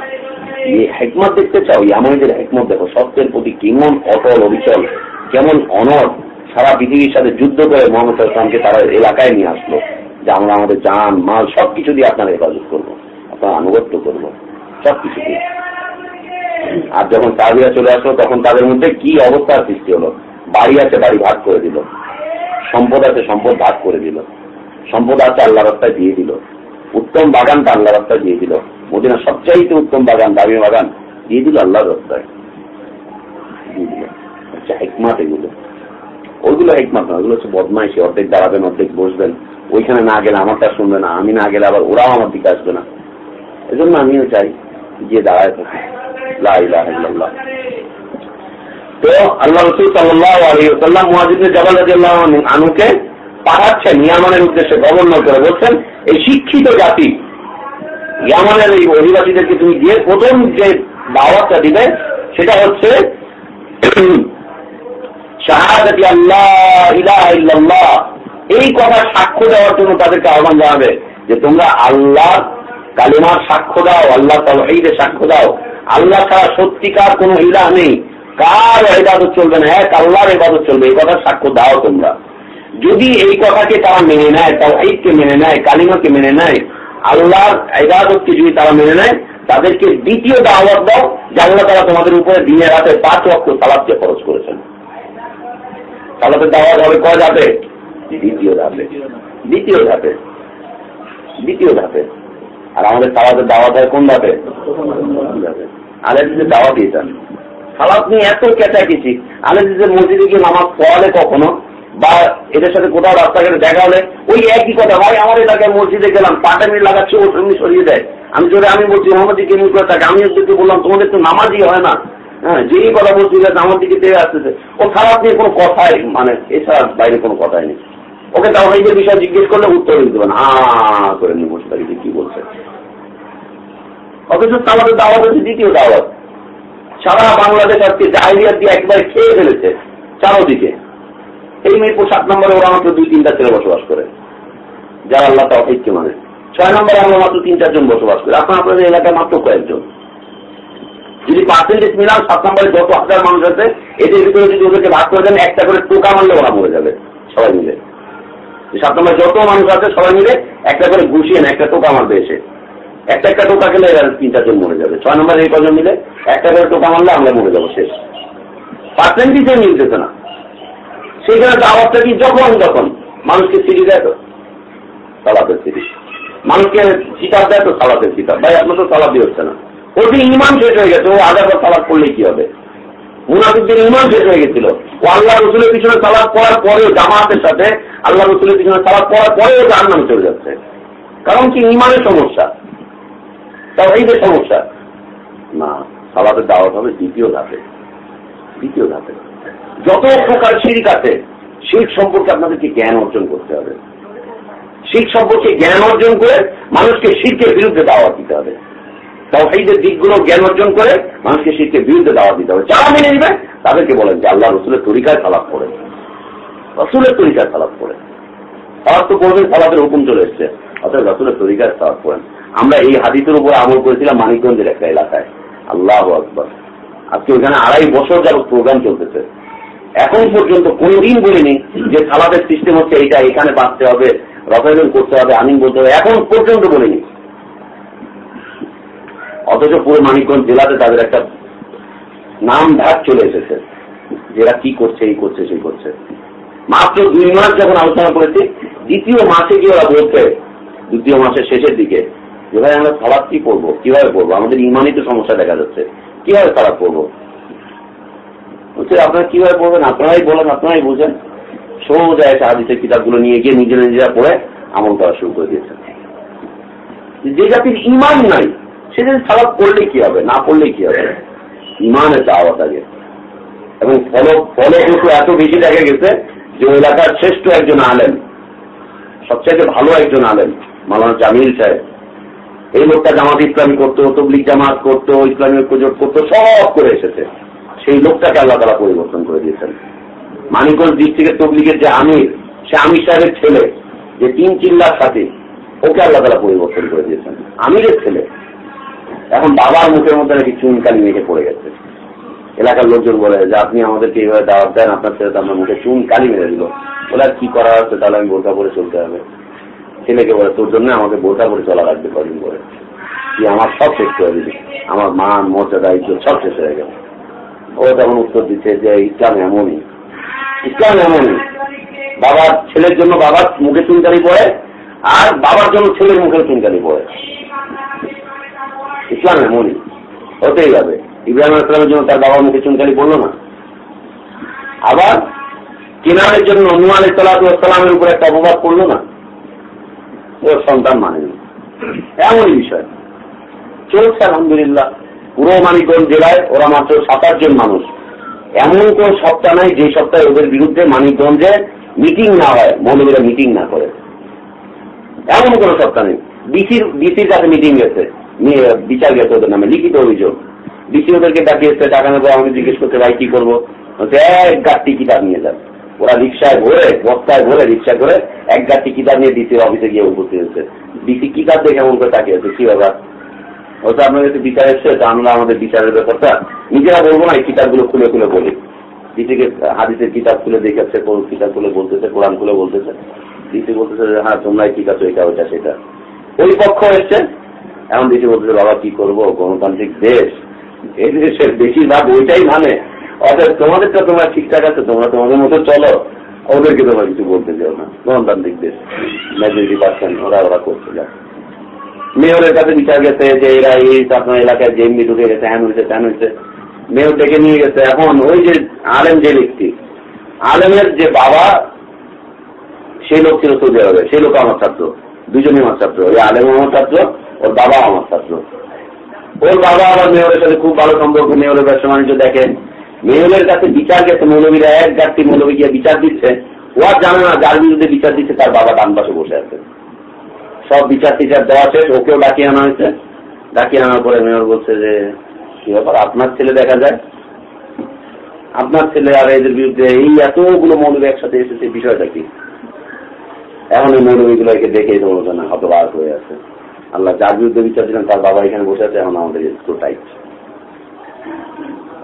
এই হেকমত দেখতে চাও, ইয়ামানিদের হেকমত দেখো। সত্যের প্রতি কেমন অটল অবিচল, কেমন অনর, সারা পৃথিবীর সাথে যুদ্ধ করে মোহাম্মদ ইসলামকে তারা এলাকায় নিয়ে আসলো। যে আমরা আমাদের যান মাল, সবকিছু দিয়ে আপনার হেফাজত করব, আপনার আনুগত্য করব, সবকিছু দিয়ে। আর যখন সাহাবিরা চলে আসলো, তখন তাদের মধ্যে কি অবস্থার সৃষ্টি হলো? বাড়ি আছে, বাড়ি ভাগ করে দিল। সম্পদ আছে, সম্পদ ভাগ করে দিল। সম্পদ আছে আল্লাহ রাস্তায় দিয়ে দিল। উত্তম বাগানটা আল্লাহ রাস্তায় দিয়ে দিল। মদিনা সবচাইতে উত্তম বাগান, দামি বাগান, দিয়ে দিল আল্লাহর রাস্তায়। আচ্ছা ওইগুলো হেকমাত না ওগুলো হচ্ছে বদমাইশি, অর্ধেক দাঁড়াবেন, অর্ধেক বসবেন। ওইখানে না গেলে আমারটা শুনবে না, আমি না গেলে আবার ওরাও আমার দিকে আসবে না। এজন্য আমিও চাই গিয়ে দাঁড়ায় থাকি। তো আল্লাহ রসুল সাল্লাম মুহাজিদ জবাল আনুকে পাঠাচ্ছেন ইয়ামানের উদ্দেশ্যে গভর্নর করে বলছেন, এই শিক্ষিত জাতি, ইয়ামানের এই অধিবাসীদেরকে তুমি গিয়ে প্রথম যে দাওয়াতটা দিবে, সেটা হচ্ছে এই কথা সাক্ষ্য দেওয়ার জন্য তাদেরকে আহ্বান জানাবে যে তোমরা আল্লাহ কালিমার সাক্ষ্য দাও আল্লাহ তাহিদের সাক্ষ্য দাও। আল্লাহ ছাড়া সত্যিকার কোন ইলাহ নেই। কার ইবাদত চলবে না? এক আল্লাহর ইবাদত চলবে। এই কথার সাক্ষ্য দাও তোমরা। যদি এই কথাকে তারা মেনে নেয়, তাওহিদকে মেনে নেয়, কালিমাকে মেনে নেয়, আল্লাহর ইবাদতকে যদি তারা মেনে নেয়, তাদেরকে দ্বিতীয় দাওয়াত দাও আল্লাহ তারা তোমাদের উপরে দিনে রাতে পাঁচ লক্ষ সালাদকে খরচ করেছেন। সালাতের দাওয়াত হবে কয় ধাপে? দ্বিতীয় ধাপে। দ্বিতীয় ধাপে। দ্বিতীয় ধাপে। আর আমাদের সালাতের দাওয়াত হয় কোন ধাপে? আলেদিসের দাওয়া দিয়েছেন সালাদ নিয়ে এত কেচাকেচি আলেদিসের মসজিদে গিয়ে নামাজ পড়ালে কখনো, বা এদের সাথে কোথাও রাস্তাঘাটে দেখা হলে ওই একই কথা, ভাই, আমার এলাকায় মসজিদে গেলাম পাটা মিনিট লাগাচ্ছে ও এমনি সরিয়ে দেয়। আমি যদি আমি বলছি, মোহাম্মদ কেমনি করে থাকে আমি ওদেরকে বললাম, তোমাদের তো নামাজই হয় না। হ্যাঁ যেই কথা বলছি আমার দিকে তেড়ে আসতেছে। ও খারাপ নিয়ে কোনো কথাই মানে এছাড়া বাইরে কোনো কথাই নেই। ওকে তাও এই যে বিষয় জিজ্ঞেস করলে উত্তর দিতে পারেন আ করে নিয়ে বসে থাকি কি বলছে। অথচ আমাদের দাওয়াত হচ্ছে দ্বিতীয় দাওয়াত। সারা বাংলাদেশ আজকে ডায়রিয়া দিয়ে একবারে খেয়ে ফেলেছে চারোদিকে। এই মিরপুর সাত নম্বরে ওরা মাত্র দুই, তিনটা ছেলে বসবাস করে, যারা আল্লাহ তাওহিদকে মানে। ছয় নম্বরে আমরা মাত্র তিন চারজন বসবাস করি। আপনার আপনাদের এলাকায় মাত্র কয়েকজন। যদি পার্সেন্টেজ মিলাম সাত নম্বরে যত হাজার মানুষ আছে, এদের ভিতরে যদি ওদেরকে ভাগ করে দেন, একটা করে টোকা মারলে ওরা মরে যাবে, সবাই মিলে। সাত নম্বরে যত মানুষ আছে, সবাই মিলে একটা করে ঘুষিয়ে একটা টোকা মারবে এসে। একটা একটা টোকা খেলে এরা তিন চারজন মরে যাবে। ছয় নম্বরে এই কজন মিলে একটা করে টোকা মারলে আমরা মরে যাব শেষ। পার্সেন্টেজে মিলতেছে না। সেইখানে দাওয়াতটা কি যখন যখন মানুষকে সিঁড়ি দেয় তো? সালাতের সিঁড়ি। মানুষকে কিতাব দেয় তো সালাতের কিতাব ভাই, আপনার তো সালাদি হচ্ছে না। ওর যে ইমান শেষ হয়ে গেছে, ও আধার পর সালাদ করলে কি হবে? মুনাফিকদের ইমান শেষ হয়ে গেছিল। ও আল্লাহ রসুলের পিছনে সালাদ পড়ার পরেও জামাতের সাথে আল্লাহ রসুলের পিছনে সালাদ পড়ার পরেও নামে চলে যাচ্ছে। কারণ কি? ইমানের সমস্যা। তাও সমস্যা। না, সালাদের দাওয়াত হবে দ্বিতীয় ধাপে। দ্বিতীয় ধাপে। যত প্রকার শিরিক আছে শিখ সম্পর্কে আপনাদেরকে জ্ঞান অর্জন করতে হবে। শিখ সম্পর্কে জ্ঞান অর্জন করে মানুষকে শিখের বিরুদ্ধে দাওয়াত দিতে হবে। তাওহিদের দিকগুলো জ্ঞান অর্জন করে মানুষকে শিখের বিরুদ্ধে দাওয়াত দিতে হবে। যারা মেনে নিবে, তাদেরকে বলেন যে আল্লাহ রসুলের তরিকায় সালাপ করে রসুলের তরিকায় সালাপ করে তারা তো করবেন সালাদের হুকুম চলে এসছে। অর্থাৎ রসুলের তরিকায় সালাপ করেন আমরা এই হাদিসের উপর আমল করেছিলাম মানিকগঞ্জের একটা এলাকায়। আল্লাহ আকবর। আজকে ওইখানে আড়াই বছর যাবত প্রোগ্রাম চলতেছে। এখন পর্যন্ত কোনদিন বলিনি যে সালাদের সিস্টেম হচ্ছে এইটা, এখানে বাঁচতে হবে, রসায়ন করতে হবে, আমিন বলতে হবে। এখন পর্যন্ত বলিনি। অথচ পুরো মানিকগঞ্জ জেলাতে তাদের একটা নাম ঢাক চলে এসেছে যেরা কি করছে, এই করছে, সেই করছে। মাত্র দুই মাস যখন আলোচনা করেছি, দ্বিতীয় মাসে গিয়ে ওরা বলছে, দ্বিতীয় মাসের শেষের দিকে যে ভাই আমরা সালাদ কি করব? কীভাবে করব? আমাদের ইমানই তো সমস্যা দেখা যাচ্ছে। কীভাবে সালাদ করব? বলছে, আপনারা কীভাবে পড়বেন? আপনারাই বলেন, আপনারাই বুঝেন। সোজা এসে হাদিসের কিতাবগুলো নিয়ে গিয়ে নিজেরা নিজেরা পড়ে আমল করা শুরু করে দিয়েছেন। যে জাতির ইমান নাই, সে যদি সালাদ পড়লে কি হবে? না পড়লে কি হবে? ইমানের দাওয়াত আগে। এবং ফল ফলপ্রসূ এত বেশি দেখা গেছে যে এলাকার শ্রেষ্ঠ একজন আলেন সবচাইতে ভালো একজন আলেন মালানা জামিল সাহেব এই লোকটা জামাত ইসলামী করতো তবলিক জামাত করতো, ইসলামী ঐক্যজোট করতো, সব করে এসেছে। সেই লোকটাকে আল্লাহ তারা পরিবর্তন করে দিয়েছেন। মানিকগঞ্জ ডিস্ট্রিক্টের তবলিগের যে আমির, সে আমির সাহেবের ছেলে, যে তিন চিল্লার সাথে, ওকে আল্লাহ তারা পরিবর্তন করে দিয়েছেন। আমিরের ছেলে। এখন বাবার মুখের মধ্যে নাকি চুনকালি মেখে পড়ে গেছে। এলাকার লোকজন বলে, যে আপনি আমাদেরকে এইভাবে দাওয়াত দেন, আপনার ছেলে তো আপনার মুখে চুন কালি মেরে দিল। বলে, আর কি করা হচ্ছে তাহলে আমি বোরকা পরে চলতে হবে। ছেলেকে বলে, তোর জন্য আমাকে বোরকা পরে চলা লাগবে কদিন করে তুই আমার সব শেষ করে দিবি। আমার মান, মর্যাদা, ইজ্জত সব শেষ হয়ে গেল। ও তখন উত্তর দিচ্ছে যে, ইসলাম এমনই। ইসলাম এমনই। বাবার ছেলের জন্য বাবার মুখে চুনকালি পড়ে আর বাবার জন্য ছেলের মুখে চুনকালি পড়ে ইসলাম এমনই। হতেই যাবে ইব্রাহিম ইসলামের জন্য তার বাবার মুখে চুনকালি পড়ল না। আবার কেনারের জন্য নুয়া আলী সালামের উপর একটা অপবাদ করল না। ওর সন্তান মানেনি এমনই বিষয়। চলছে আলহামদুলিল্লাহ। পুরো মানিকগঞ্জ জেলায় ওরা মাত্র সাত আটজন মানুষ। এমন কোন সপ্তাহ নাই যে সপ্তাহে ওদের বিরুদ্ধে মানিকগঞ্জে মিটিং না হয় মৌলবীরা মিটিং না করে। এমন কোন সপ্তাহ নেই। ডিসির ডিসির কাছে মিটিং গেছে। বিচার গেছে ওদের নামে, লিখিত অভিযোগ। ডিসি ওদেরকে ডাকিয়েছে, টাকা নেব, আমাকে জিজ্ঞেস করতে ভাই কি করব? এক গাড়ি কিতাব নিয়ে যান। ওরা রিক্সায় ভরে, বস্তায় ভরে রিক্সা করে এক গাড়ি কিতাব নিয়ে ডিসি অফিসে গিয়ে উপস্থিত হয়েছে। ডিসি কিতাব দেখে এমন করে তাকিয়েছে কি ব্যাপার? হয়তো আপনার কাছে বিচার এসছে আমরা আমাদের বিচারের ব্যাপারটা নিজেরা বলব না, এই কিতাবগুলো খুলে খুলে বলি। ডিসিকে হাদিসের কিতাব খুলে দেখাচ্ছে কিতাব খুলে বলতেছে, কোরআন খুলে বলতেছে। ডিসি বলতেছে হ্যাঁ তোমরা ঠিক আছো এটা ওইটা সেটা? ওই পক্ষ এসছে। এখন ডিসি বলতেছে, বাবা, কি করব? গণতান্ত্রিক দেশ। এই দেশের বেশিরভাগ ওইটাই মানে। অর্থাৎ তোমাদেরটা তোমরা ঠিকঠাক আছে তোমরা তোমাদের মতো চলো। ওদেরকে তোমরা কিছু বলতে চাও না। গণতান্ত্রিক দেশ। মেজরিটি পার্সেন্ট ওরা ওরা করছে যা মেয়রের কাছে বিচার গেছে যে এরা এই আপনার এলাকায় যে এমনি ঢুকে গেছে, হ্যান হয়েছে ত্যান হয়েছে মেয়র ডেকে নিয়ে গেছে। এখন ওই যে আলেম যে ব্যক্তি, আলেমের যে বাবা সেই লোক ছিল সৌদি আরবে। সেই লোক আমার ছাত্র। দুজনই আমার ছাত্র। ওই আলেম আমার ছাত্র, ওর বাবা আমার ছাত্র। ওর বাবা আবার মেয়রের সাথে খুব ভালো সম্পর্ক। মেয়রের ব্যবসা বাণিজ্য দেখেন। মেয়রের কাছে বিচার গেছে, মৌলবীরা এক গাছটি মৌলবী গিয়ে বিচার দিচ্ছে। ও জানে না, যার বিরুদ্ধে বিচার দিচ্ছে, তার বাবা ডান পাশে বসে আছে। সব বিচার টিচার দেওয়া শেষ, ওকেও ডাকিয়ে আনা হয়েছে। ডাকিয়ে আনার পরে মেয়র বলছে যে, কি ব্যাপার, আপনার ছেলে দেখা যায়? আপনার ছেলে আর এদের বিরুদ্ধে এই এতগুলো মৌলবী একসাথে এসেছে, বিষয়টা কি? এখন এই মৌলবীগুলোকে দেখেই তো না হতবাক হয়ে আছে। আল্লাহ যার বিরুদ্ধে বিচার দিলেন, তার বাবা এখানে বসে আছে, এখন আমাদের স্কুল টাইট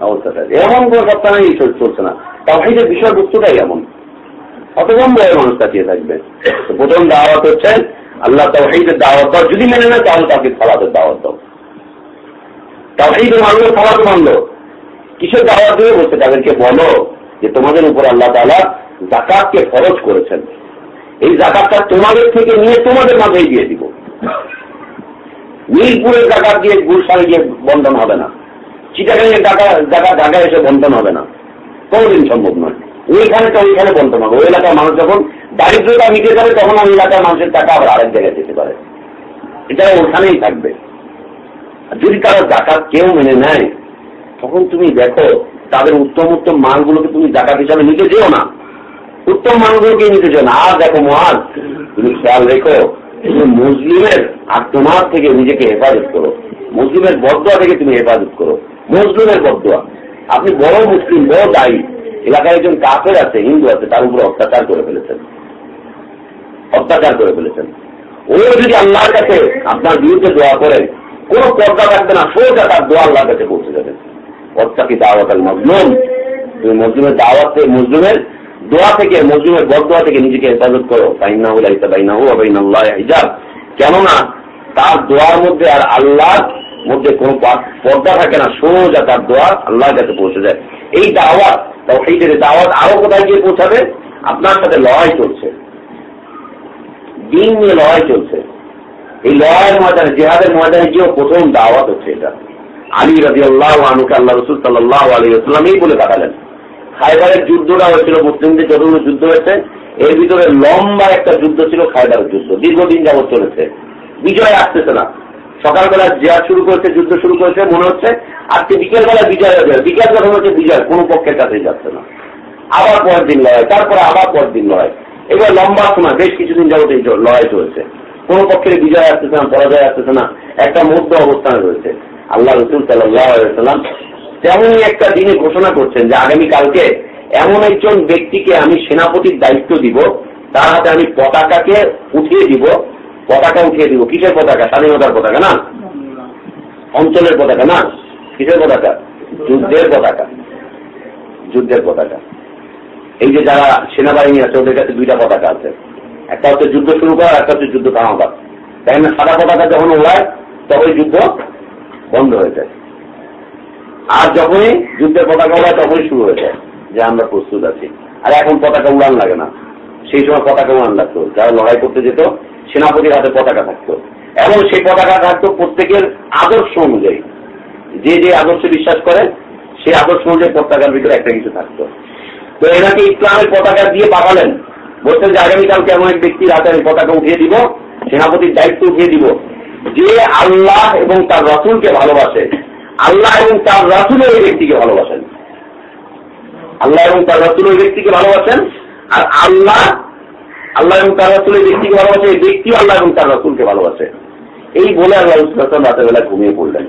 অবস্থাটা এমন কোন সপ্তাহ চলছে না। বিষয়বস্তুটাই এমন। মানুষ থাকবে। প্রথম দাওয়াত হচ্ছে, আল্লাহ তাহিদের দাওয়াত দাও। যদি মেনে তাহলে তাকে দাওয়াত দাও। তাহিদের মানলো মানলো। কিসের দাওয়াত দিয়ে বলছে? তাদেরকে বলো যে তোমাদের উপর আল্লাহ তালা জাকাতকে ফরজ করেছেন। এই জাকাতটা তোমাদের থেকে নিয়ে তোমাদের মাঝেই দিয়ে দিব। মিরপুরের জাকাত দিয়ে গুলশানে গিয়ে বন্ধন হবে না। চিটাগাঙের টাকা জায়গা ঢাকা এসে বন্টন হবে না। কোনোদিন সম্ভব নয়। ওইখানে তো ওইখানে বন্টন হবে। ওই এলাকার মানুষ যখন দারিদ্রতা মিটে যাবে, তখন ওই এলাকার মানুষের টাকা আবার আরেক জায়গায় যেতে পারে। এটা ওখানেই থাকবে। যদি তারা জাকাত কেউ মেনে নেয়, তখন তুমি দেখো, তাদের উত্তম উত্তম মালগুলোকে তুমি জাকাত হিসাবে নিতে যেও না। উত্তম মালগুলোকে নিতে যেও না। আর দেখো মহান, তুমি খেয়াল রেখো, তুমি মুসলিমের আর তোমার থেকে নিজেকে হেফাজত করো। মুসলিমের বদয়া থেকে তুমি হেফাজত করো। মুসলিমের বদয়া। আপনি বড় মুসলিম, বড় দায়ী। এলাকায় একজন কাফের আছে, হিন্দু আছে, তার উপরে অত্যাচার করে ফেলেছেন। অত্যাচার করে ফেলেছেন। ও যদি আল্লাহর কাছে আপনার বিরুদ্ধে দোয়া করে, কোন পর্দা থাকবে না, সোজা তার দোয়া আল্লাহর কাছে পৌঁছে যাবে। অত্যাকি দাওয়াত আল মজলুম? তুমি মজলুমের দাওয়াত মজলুমের দোয়া থেকে, মজলুমের বদোয়া থেকে নিজেকে হেফাজত করো। বাইনা হল বাইনা হু আল্লাহ হিজাব। কেননা তার দোয়ার মধ্যে আর আল্লাহর মধ্যে কোন পর্দা থাকে না, সোজা তার দোয়া আল্লাহর কাছে পৌঁছে যায়। এই দাওয়াত এই দাওয়াত আরও কোথায় গিয়ে পৌঁছাবে? আপনার সাথে লড়াই চলছে। দিন নিয়ে লড়াই চলছে। এই লড়াইয়ের ময়দানে, জেহাদের ময়দানে গিয়েও প্রথম দাওয়াত হচ্ছে এটা। আলী রাজি আল্লাহ আনুকে আল্লাহ রসুল সাল্লাহ আলী আসলাম এই বলে পাঠালেন। খাইবারের যুদ্ধটা হয়েছিল, মুসলিমদের যতগুলো যুদ্ধ হয়েছে, এর ভিতরে লম্বা একটা যুদ্ধ ছিল খাইবারের যুদ্ধ। দীর্ঘদিন যাবৎ চলেছে। বিজয় আসতেছে না। সকালবেলা জেয়া শুরু করেছে, যুদ্ধ শুরু করেছে, মনে হচ্ছে আজকে বিকেলবেলা বিজয় হয়ে যাবে। বিকেল যখন হচ্ছে বিজয়, কোনো পক্ষের কাছেই যাচ্ছে না। আবার পরের দিন লড়াই, তারপরে আবার পরের দিন লড়াই। এবার লম্বা সময়, বেশ কিছুদিন যাবত এই লড়াই চলছে। কোন পক্ষের বিজয় আসতেছে না, পরাজয় আসতেছে না, একটা মধ্য অবস্থানে রয়েছে। আল্লাহ রসুল সাল্লাম তেমনই একটা দিনে ঘোষণা করছেন যে আগামীকালকে এমন একজন ব্যক্তিকে আমি সেনাপতির দায়িত্ব দিব, তার হাতে আমি পতাকাকে উঠিয়ে দিব পতাকা উঠিয়ে দিব। কিসের পতাকা? স্বাধীনতার পতাকা না? অঞ্চলের পতাকা না? কিসের পতাকা? যুদ্ধের পতাকা। যুদ্ধের পতাকা। এই যে যারা সেনাবাহিনী আছে, ওদের কাছে দুইটা পতাকা আছে। একটা হচ্ছে যুদ্ধ শুরু করা একটা হচ্ছে যুদ্ধ থামাবার। তাই না, সাদা পতাকা যখন ওড়ায় তখনই যুদ্ধ বন্ধ হয়ে যায়। আর যখনই যুদ্ধের পতাকা ওড়ায়, তখনই শুরু হয়ে যায় যে আমরা প্রস্তুত আছি। আর এখন পতাকা উড়ান লাগে না। সেই সময় পতাকা উড়ান লাগতো। যারা লড়াই করতে যেত সেনাপতির হাতে পতাকা থাকতো। এবং সেই পতাকা থাকতো প্রত্যেকের আদর্শ অনুযায়ী। যে যে আদর্শে বিশ্বাস করে, সেই আদর্শ অনুযায়ী পতাকার ভিতরে একটা কিছু থাকতো। তো এনাকে ইসলামের পতাকা দিয়ে পাঠালেন। বলছেন যে আগামীকালকে এমন এক ব্যক্তির হাতে আমি পতাকা উঠিয়ে দিব, সেনাপতির দায়িত্ব উঠিয়ে দিব, যে আল্লাহ এবং তার রসুলকে ভালোবাসে। আল্লাহ এবং তার রসুল ওই ব্যক্তিকে ভালোবাসেন। আল্লাহ এবং তার রসুল ওই ব্যক্তিকে ভালোবাসেন। আর আল্লাহ আল্লাহ এবং তার রসুল এই ব্যক্তিকে ভালোবাসে, এই ব্যক্তিও আল্লাহ এবং তার রসুলকে ভালোবাসে। এই বলে আল্লাহ রসুল রাতের বেলা ঘুমিয়ে পড়লেন।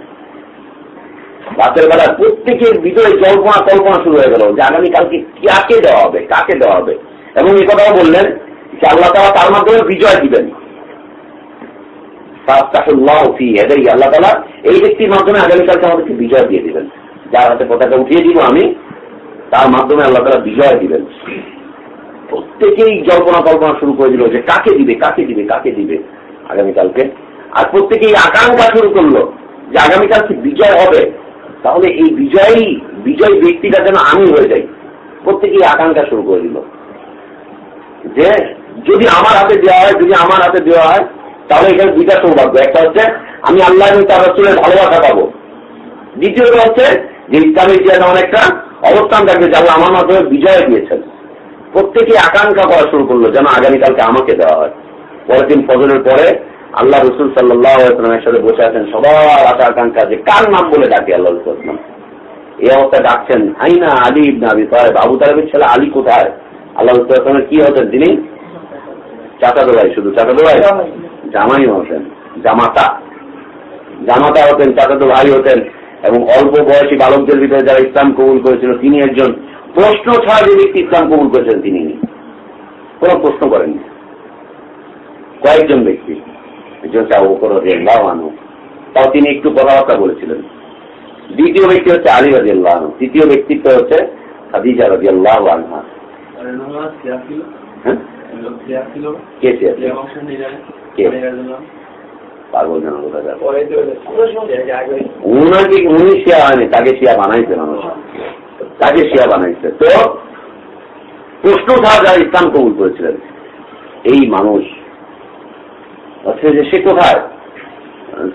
রাতের বেলা প্রত্যেকের ভিতরে কল্পনা কল্পনা শুরু হয়ে গেল যে আগামীকালকে কাকে দেওয়া হবে, কাকে দেওয়া হবে। এবং এই কথাও বললেন যে আল্লাহ তালা তার মাধ্যমে বিজয় দিবেন। আল্লাহ তালা এই ব্যক্তির মাধ্যমে আগামীকালকে আমাদেরকে বিজয় দিয়ে দিবেন। যার হাতে পতাকা উঠিয়ে দিব আমি, তার মাধ্যমে আল্লাহ তালা বিজয় দিবেন। প্রত্যেকেই জল্পনা কল্পনা শুরু করে দিল যে কাকে দিবে কাকে দিবে কাকে দিবে আগামীকালকে। আর প্রত্যেকেই আকাঙ্ক্ষা শুরু করল যে আগামীকালকে বিজয় হবে? তাহলে এই বিজয়ী, বিজয় ব্যক্তিটা যেন আমি হয়ে যাই। প্রত্যেকেই আকাঙ্ক্ষা শুরু করে দিল। যে যদি আমার হাতে দেওয়া হয়, যদি আমার হাতে দেওয়া হয়, তাহলে এখানে দুইটা সৌভাগ্য। একটা হচ্ছে আমি আল্লাহ তার রসুলের ভালোবাসা পাবো। দ্বিতীয়ত হচ্ছে যে ইসলামের ইতিহাসে এমন একটা অবস্থান থাকবে যা আমার মাধ্যমে বিজয় দিয়েছেন। প্রত্যেকে আকাঙ্ক্ষা করা শুরু করল, যেন আগামীকালকে আমাকে দেওয়া হয়। পরের দিন ফজরের পরে আল্লাহ রসুল সাল্লামের সাথে বসে আছেন সবার আশা আকাঙ্ক্ষা যে কার নাম বলে ডাকে আল্লাহ রসুল এই অবস্থায় ডাকছেন আইনা আলী ইবনে আবি তালেব। আবু তালেবের ছেলে আলী কোথায়? আল্লাহ রসুলের কি হতেন তিনি? চাচাতো শুধু চাচাতো জামাই হতেন, জামাতা। জামাতা হতেন, চাচাতো ভাই হতেন, এবং অল্প বয়সী বালকদের ভিতরে যারা ইসলাম কবুল করেছিল, তিনি একজন প্রশ্ন ছাড়া যে ব্যক্তি ইসলাম কবুল করেছেন তিনি। কোন প্রশ্ন করেননি। কয়েকজন ব্যক্তি একজন হচ্ছে আবু বকর তাও তিনি একটু কথাবার্তা বলেছিলেন। দ্বিতীয় ব্যক্তি হচ্ছে আলী রাদিয়াল্লাহু আনহু তৃতীয় ব্যক্তিত্ব হচ্ছে খাদিজা রাদিয়াল্লাহু আনহা হ্যাঁ? কে কে উনাকে উনি শিয়া হয়নি তাকে শিয়া বানাইছে মানুষ। তাকে শিয়া বানাইছে। তো প্রশ্ন ছাড়া যারা ইসলাম কবুল করেছিলেন। এই মানুষ যে সে কোথায়?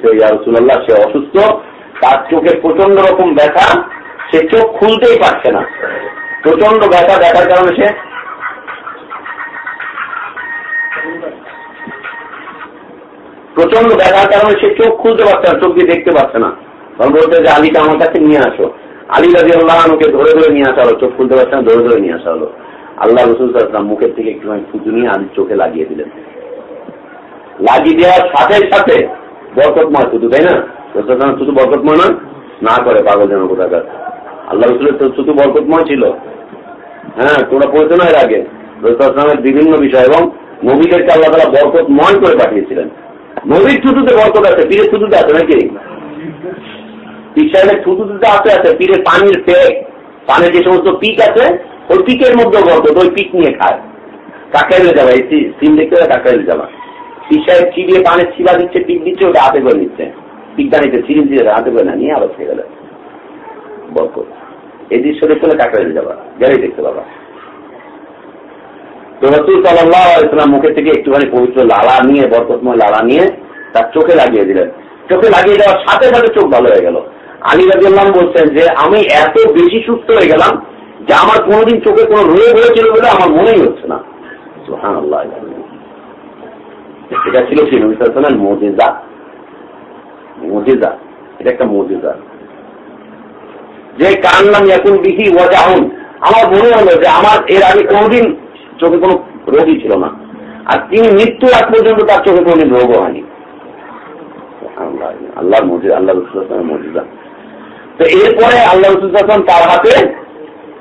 সে রসুল্লাহ সে অসুস্থ তার চোখে প্রচণ্ড রকম ব্যথা সে চোখ খুলতেই পারছে না। প্রচণ্ড ব্যথা দেখার কারণে সে প্রচণ্ড ব্যথার কারণে সে চোখ খুলতে পারছে না, চোখ দিয়ে দেখতে পাচ্ছে না। তখন বলতে যে, আলীকে আমার কাছে নিয়ে আসো। আলী রাজি আল্লাহকে ধরে ধরে নিয়ে আসা হলো, চোখ খুলতে পারছে না, ধরে ধরে নিয়ে আসা হলো। আল্লাহ রসুল সাল্লাম মুখের থেকে একটুখানি ফুটু নিয়ে আলীর চোখে লাগিয়ে দিলেন। লাগিয়ে দেওয়ার সাথে সাথে বরকতময় শুধু তাই না? রসুল শুধু বরকতময় না না করে পাগল যেন কোথাকার। আল্লাহ রসুলের তো শুধু বরকতময় ছিল। হ্যাঁ তোমরা পড়েছো না এর আগে? রসুলের বিভিন্ন বিষয় এবং নবীদেরকে আল্লাহ তালা বরকতময় করে পাঠিয়েছিলেন। নবীর থুতুতে বরকত আছে পীরের থুতুতে আছে নাকি? পীর সাহেবের থুতুতে আছে আছে পীরের পানির পেক পানির যে সমস্ত পিক আছে, ওই পিকের মধ্যে বরকত, ওই পিক নিয়ে খায়। কাকাইলে যাবা, এই সিম দেখতে হবে কাকাইলে যাবা। পীর সাহেব, চিবিয়ে পানের ছিলা দিচ্ছে, পিক দিচ্ছে, ওটা হাতে করে নিচ্ছে। পিকটা নিচ্ছে সিরিজ দিয়ে হাতে করে না, নিয়ে আবার খেয়ে গেলে বরকত। এই দৃশ্য দেখতে হলে কাকাইলে যাবা। গেলেই দেখতে পাবা। তো রসুল সাল্লাম মুখের থেকে একটুখানি পবিত্র লালা নিয়ে, বরকতময় লালা নিয়ে তার চোখে লাগিয়ে দিলেন। চোখে লাগিয়ে দেওয়ার সাথে সাথে চোখ ভালো হয়ে গেল। আলী রাজিয়াল্লাম বলছেন যে, আমি এত বেশি সুস্থ হয়ে গেলাম যে আমার কোনোদিন চোখে কোনো রোগ হয়েছিল বলে আমার মনেই হচ্ছে না। সুহান আল্লাহ। এটা ছিল নবিসামের মজিজা। মজিজা, এটা একটা মজিজা। যে কার নাম এখন বিহি ওয়াজাহুন, আমার মনে হলো যে আমার এর আগে কোনোদিন চোখে কোনো রোগই ছিল না। আর তিনি মৃত্যু আগ পর্যন্ত তার চোখে কোনোদিন রোগও হয়নি। আল্লাহর মজিদ আল্লাহ রসুলের মজিদা তো এরপরে আল্লাহ রসুল তার হাতে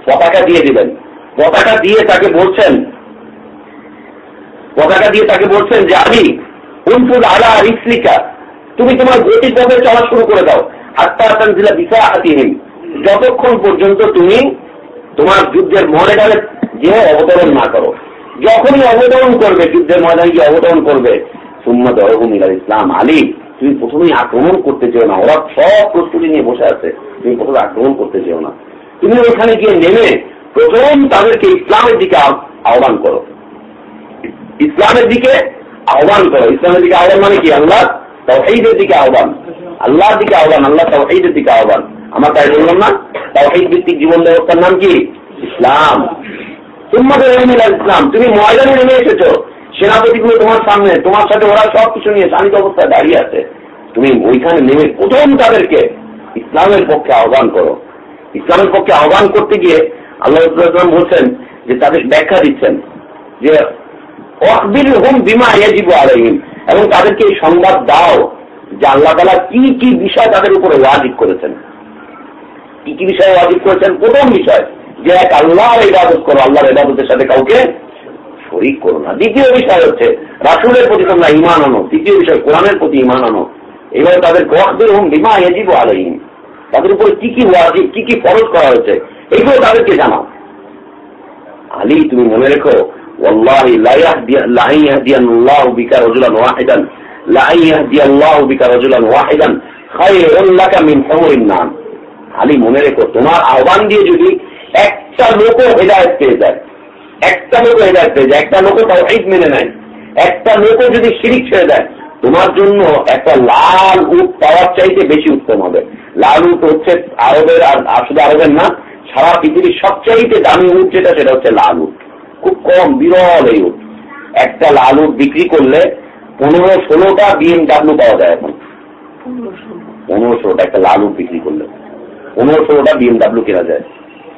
পতাকা দিয়ে দিলেন। পতাকা দিয়ে তাকে বলছেন, পতাকা দিয়ে তাকে বলছেন যে, আমি উনফুল আলা রিসলিকা, তুমি তোমার গতি পথে চলা শুরু করে দাও। হাত্তা হাতান জিলা বিশা হাতিহীন যতক্ষণ পর্যন্ত তুমি তোমার যুদ্ধের ময়দানে যে অবতরণ না করো। যখনই অবতরণ করবে, যুদ্ধের ময়দানে গিয়ে অবতরণ করবে সুম্মত রহমিল ইসলাম আলী তুমি প্রথমেই আক্রমণ করতে চেও না। ওরা সব প্রস্তুতি নিয়ে বসে আছে, তুমি প্রথমে আক্রমণ করতে চেও না। তুমি ওখানে গিয়ে নেমে প্রথম তাদেরকে ইসলামের দিকে আহ্বান করো। ইসলামের দিকে আহ্বান করো। ইসলামের দিকে আহ্বান মানে কি? আল্লাহ তাওহীদের দিকে আহ্বান। আল্লাহর দিকে আহ্বান আল্লাহ তাওহীদের দিকে আহ্বান। আমার তাই বললাম না, তাওহীদ ভিত্তিক জীবন ব্যবস্থার নাম কি? ইসলাম। তোমাদের ইসলাম তুমি ময়দানে নেমে এসেছ। সেনাপতিগুলো তোমার সামনে, তোমার সাথে ওরা সব কিছু নিয়ে শান্ত অবস্থায় দাঁড়িয়ে আছে। তুমি ওইখানে নেমে প্রথম তাদেরকে ইসলামের পক্ষে আহ্বান করো। ইসলামের পক্ষে আহ্বান করতে গিয়ে আল্লাহ বলছেন যে তাদের ব্যাখ্যা দিচ্ছেন যে অকবির হুম বিমা ইয়াজিব আলহিম এবং তাদেরকে এই সংবাদ দাও। যে আল্লাহ তালা কি কি বিষয় তাদের উপরে ওয়াজিব করেছেন কি কি বিষয় ওয়াজিব করেছেন প্রথম বিষয় যে এক আল্লাহর ইবাদত করো আল্লাহর ইবাদতের সাথে কাউকে শরিক করো না দ্বিতীয় বিষয় হচ্ছে রাসুলের প্রতি তোমরা ইমান আনো তৃতীয় বিষয় কোরআনের প্রতি ইমান আনো এবার তাদের গহদের হুম বিমা ইয়াজিব আলহিম তাদের উপরে কি কি ওয়াজিব কি কি ফরজ করা হয়েছে এগুলো তাদেরকে জানাও আলী তুমি মনে রেখো والله لا يهدي لا يهدي الله بك رجلا واحدا لا يهدي الله بك رجلا واحدا خير لك من حور النعم আলী মনে রেখো তোমার আহ্বান দিয়ে যদি একটা লোক হেদায়ত পেয়ে যায় একটা লোক হেদায়ত পেয়ে যায় একটা লোক তাও মেনে নেয় একটা লোক যদি শিরিক ছেড়ে দেয় তোমার জন্য একটা লাল উট পাওয়ার চাইতে বেশি উত্তম হবে লাল উট হচ্ছে আরবের আর আর শুধু আরবের না সারা পৃথিবীর সবচাইতে দামি উট যেটা সেটা হচ্ছে লাল উট খুব কম বিরল এই উট একটা লাল উট বিক্রি করলে পনেরো ষোলোটা বিএমডাব্লিউ পাওয়া যায় এখন। পনেরো ষোলোটা একটা লাল বিক্রি করলে। পনেরো ষোলোটা বিএমডাব্লিউ কেনা যায়।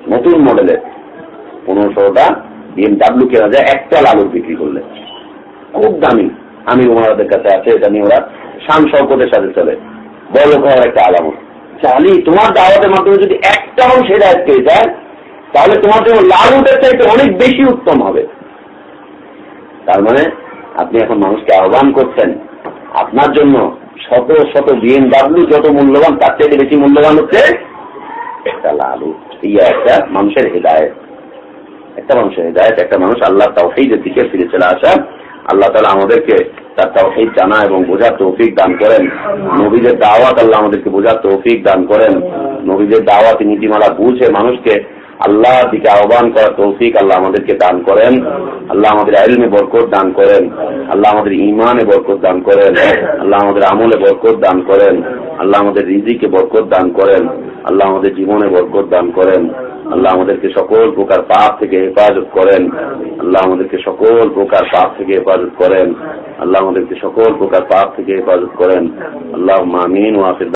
নতুন মডেলের পনেরো ষোলোটা বিএমডাব্লিউ কেনা যায় একটা লাল উট বিক্রি করলে। খুব দামি। আমি ওনাদের কাছে আছে এটা নিয়ে ওরা শান শওকতের সাথে চলে। বড় করার একটা আলামত। চালি তোমার দাওয়াতের মাধ্যমে যদি একটা মানুষ হেদায়ত পেয়ে যায় তাহলে তোমার জন্য লাল উটের চাইতে অনেক বেশি উত্তম হবে। তার মানে আপনি এখন মানুষকে আহ্বান করছেন, আপনার জন্য শত শত বিএমডাব্লিউ যত মূল্যবান, তার চাইতে বেশি মূল্যবান হচ্ছে একটা লাল। এই একটা মানুষের হেদায়ত একটা মানুষের হেদায়ত একটা মানুষ আল্লাহ তাওহীদের দিকে ফিরে চলে আসা। আল্লাহ তালা আমাদেরকে তার তাওহীদ জানা এবং বোঝার তৌফিক দান করেন। নবীদের দাওয়াত আল্লাহ আমাদেরকে বোঝার তৌফিক দান করেন। নবীদের দাওয়াত, নীতিমালা বুঝে মানুষকে আল্লাহ দিকে আহ্বান করার তৌফিক আল্লাহ আমাদেরকে দান করেন। আল্লাহ আমাদের আইলমে বরকত দান করেন। আল্লাহ আমাদের ইমানে বরকত দান করেন। আল্লাহ আমাদের আমলে বরকত দান করেন। আল্লাহ আমাদের রিজিকে বরকত দান করেন। আল্লাহ আমাদের জীবনে বরকত দান করেন। আল্লাহ আমাদেরকে সকল প্রকার পাপ থেকে হেফাজত করেন। আল্লাহ আমাদেরকে সকল প্রকার পাপ থেকে হেফাজত করেন। আল্লাহ আমাদেরকে সকল প্রকার পাপ থেকে হেফাজত করেন। আল্লাহ মামিন ওয়াফির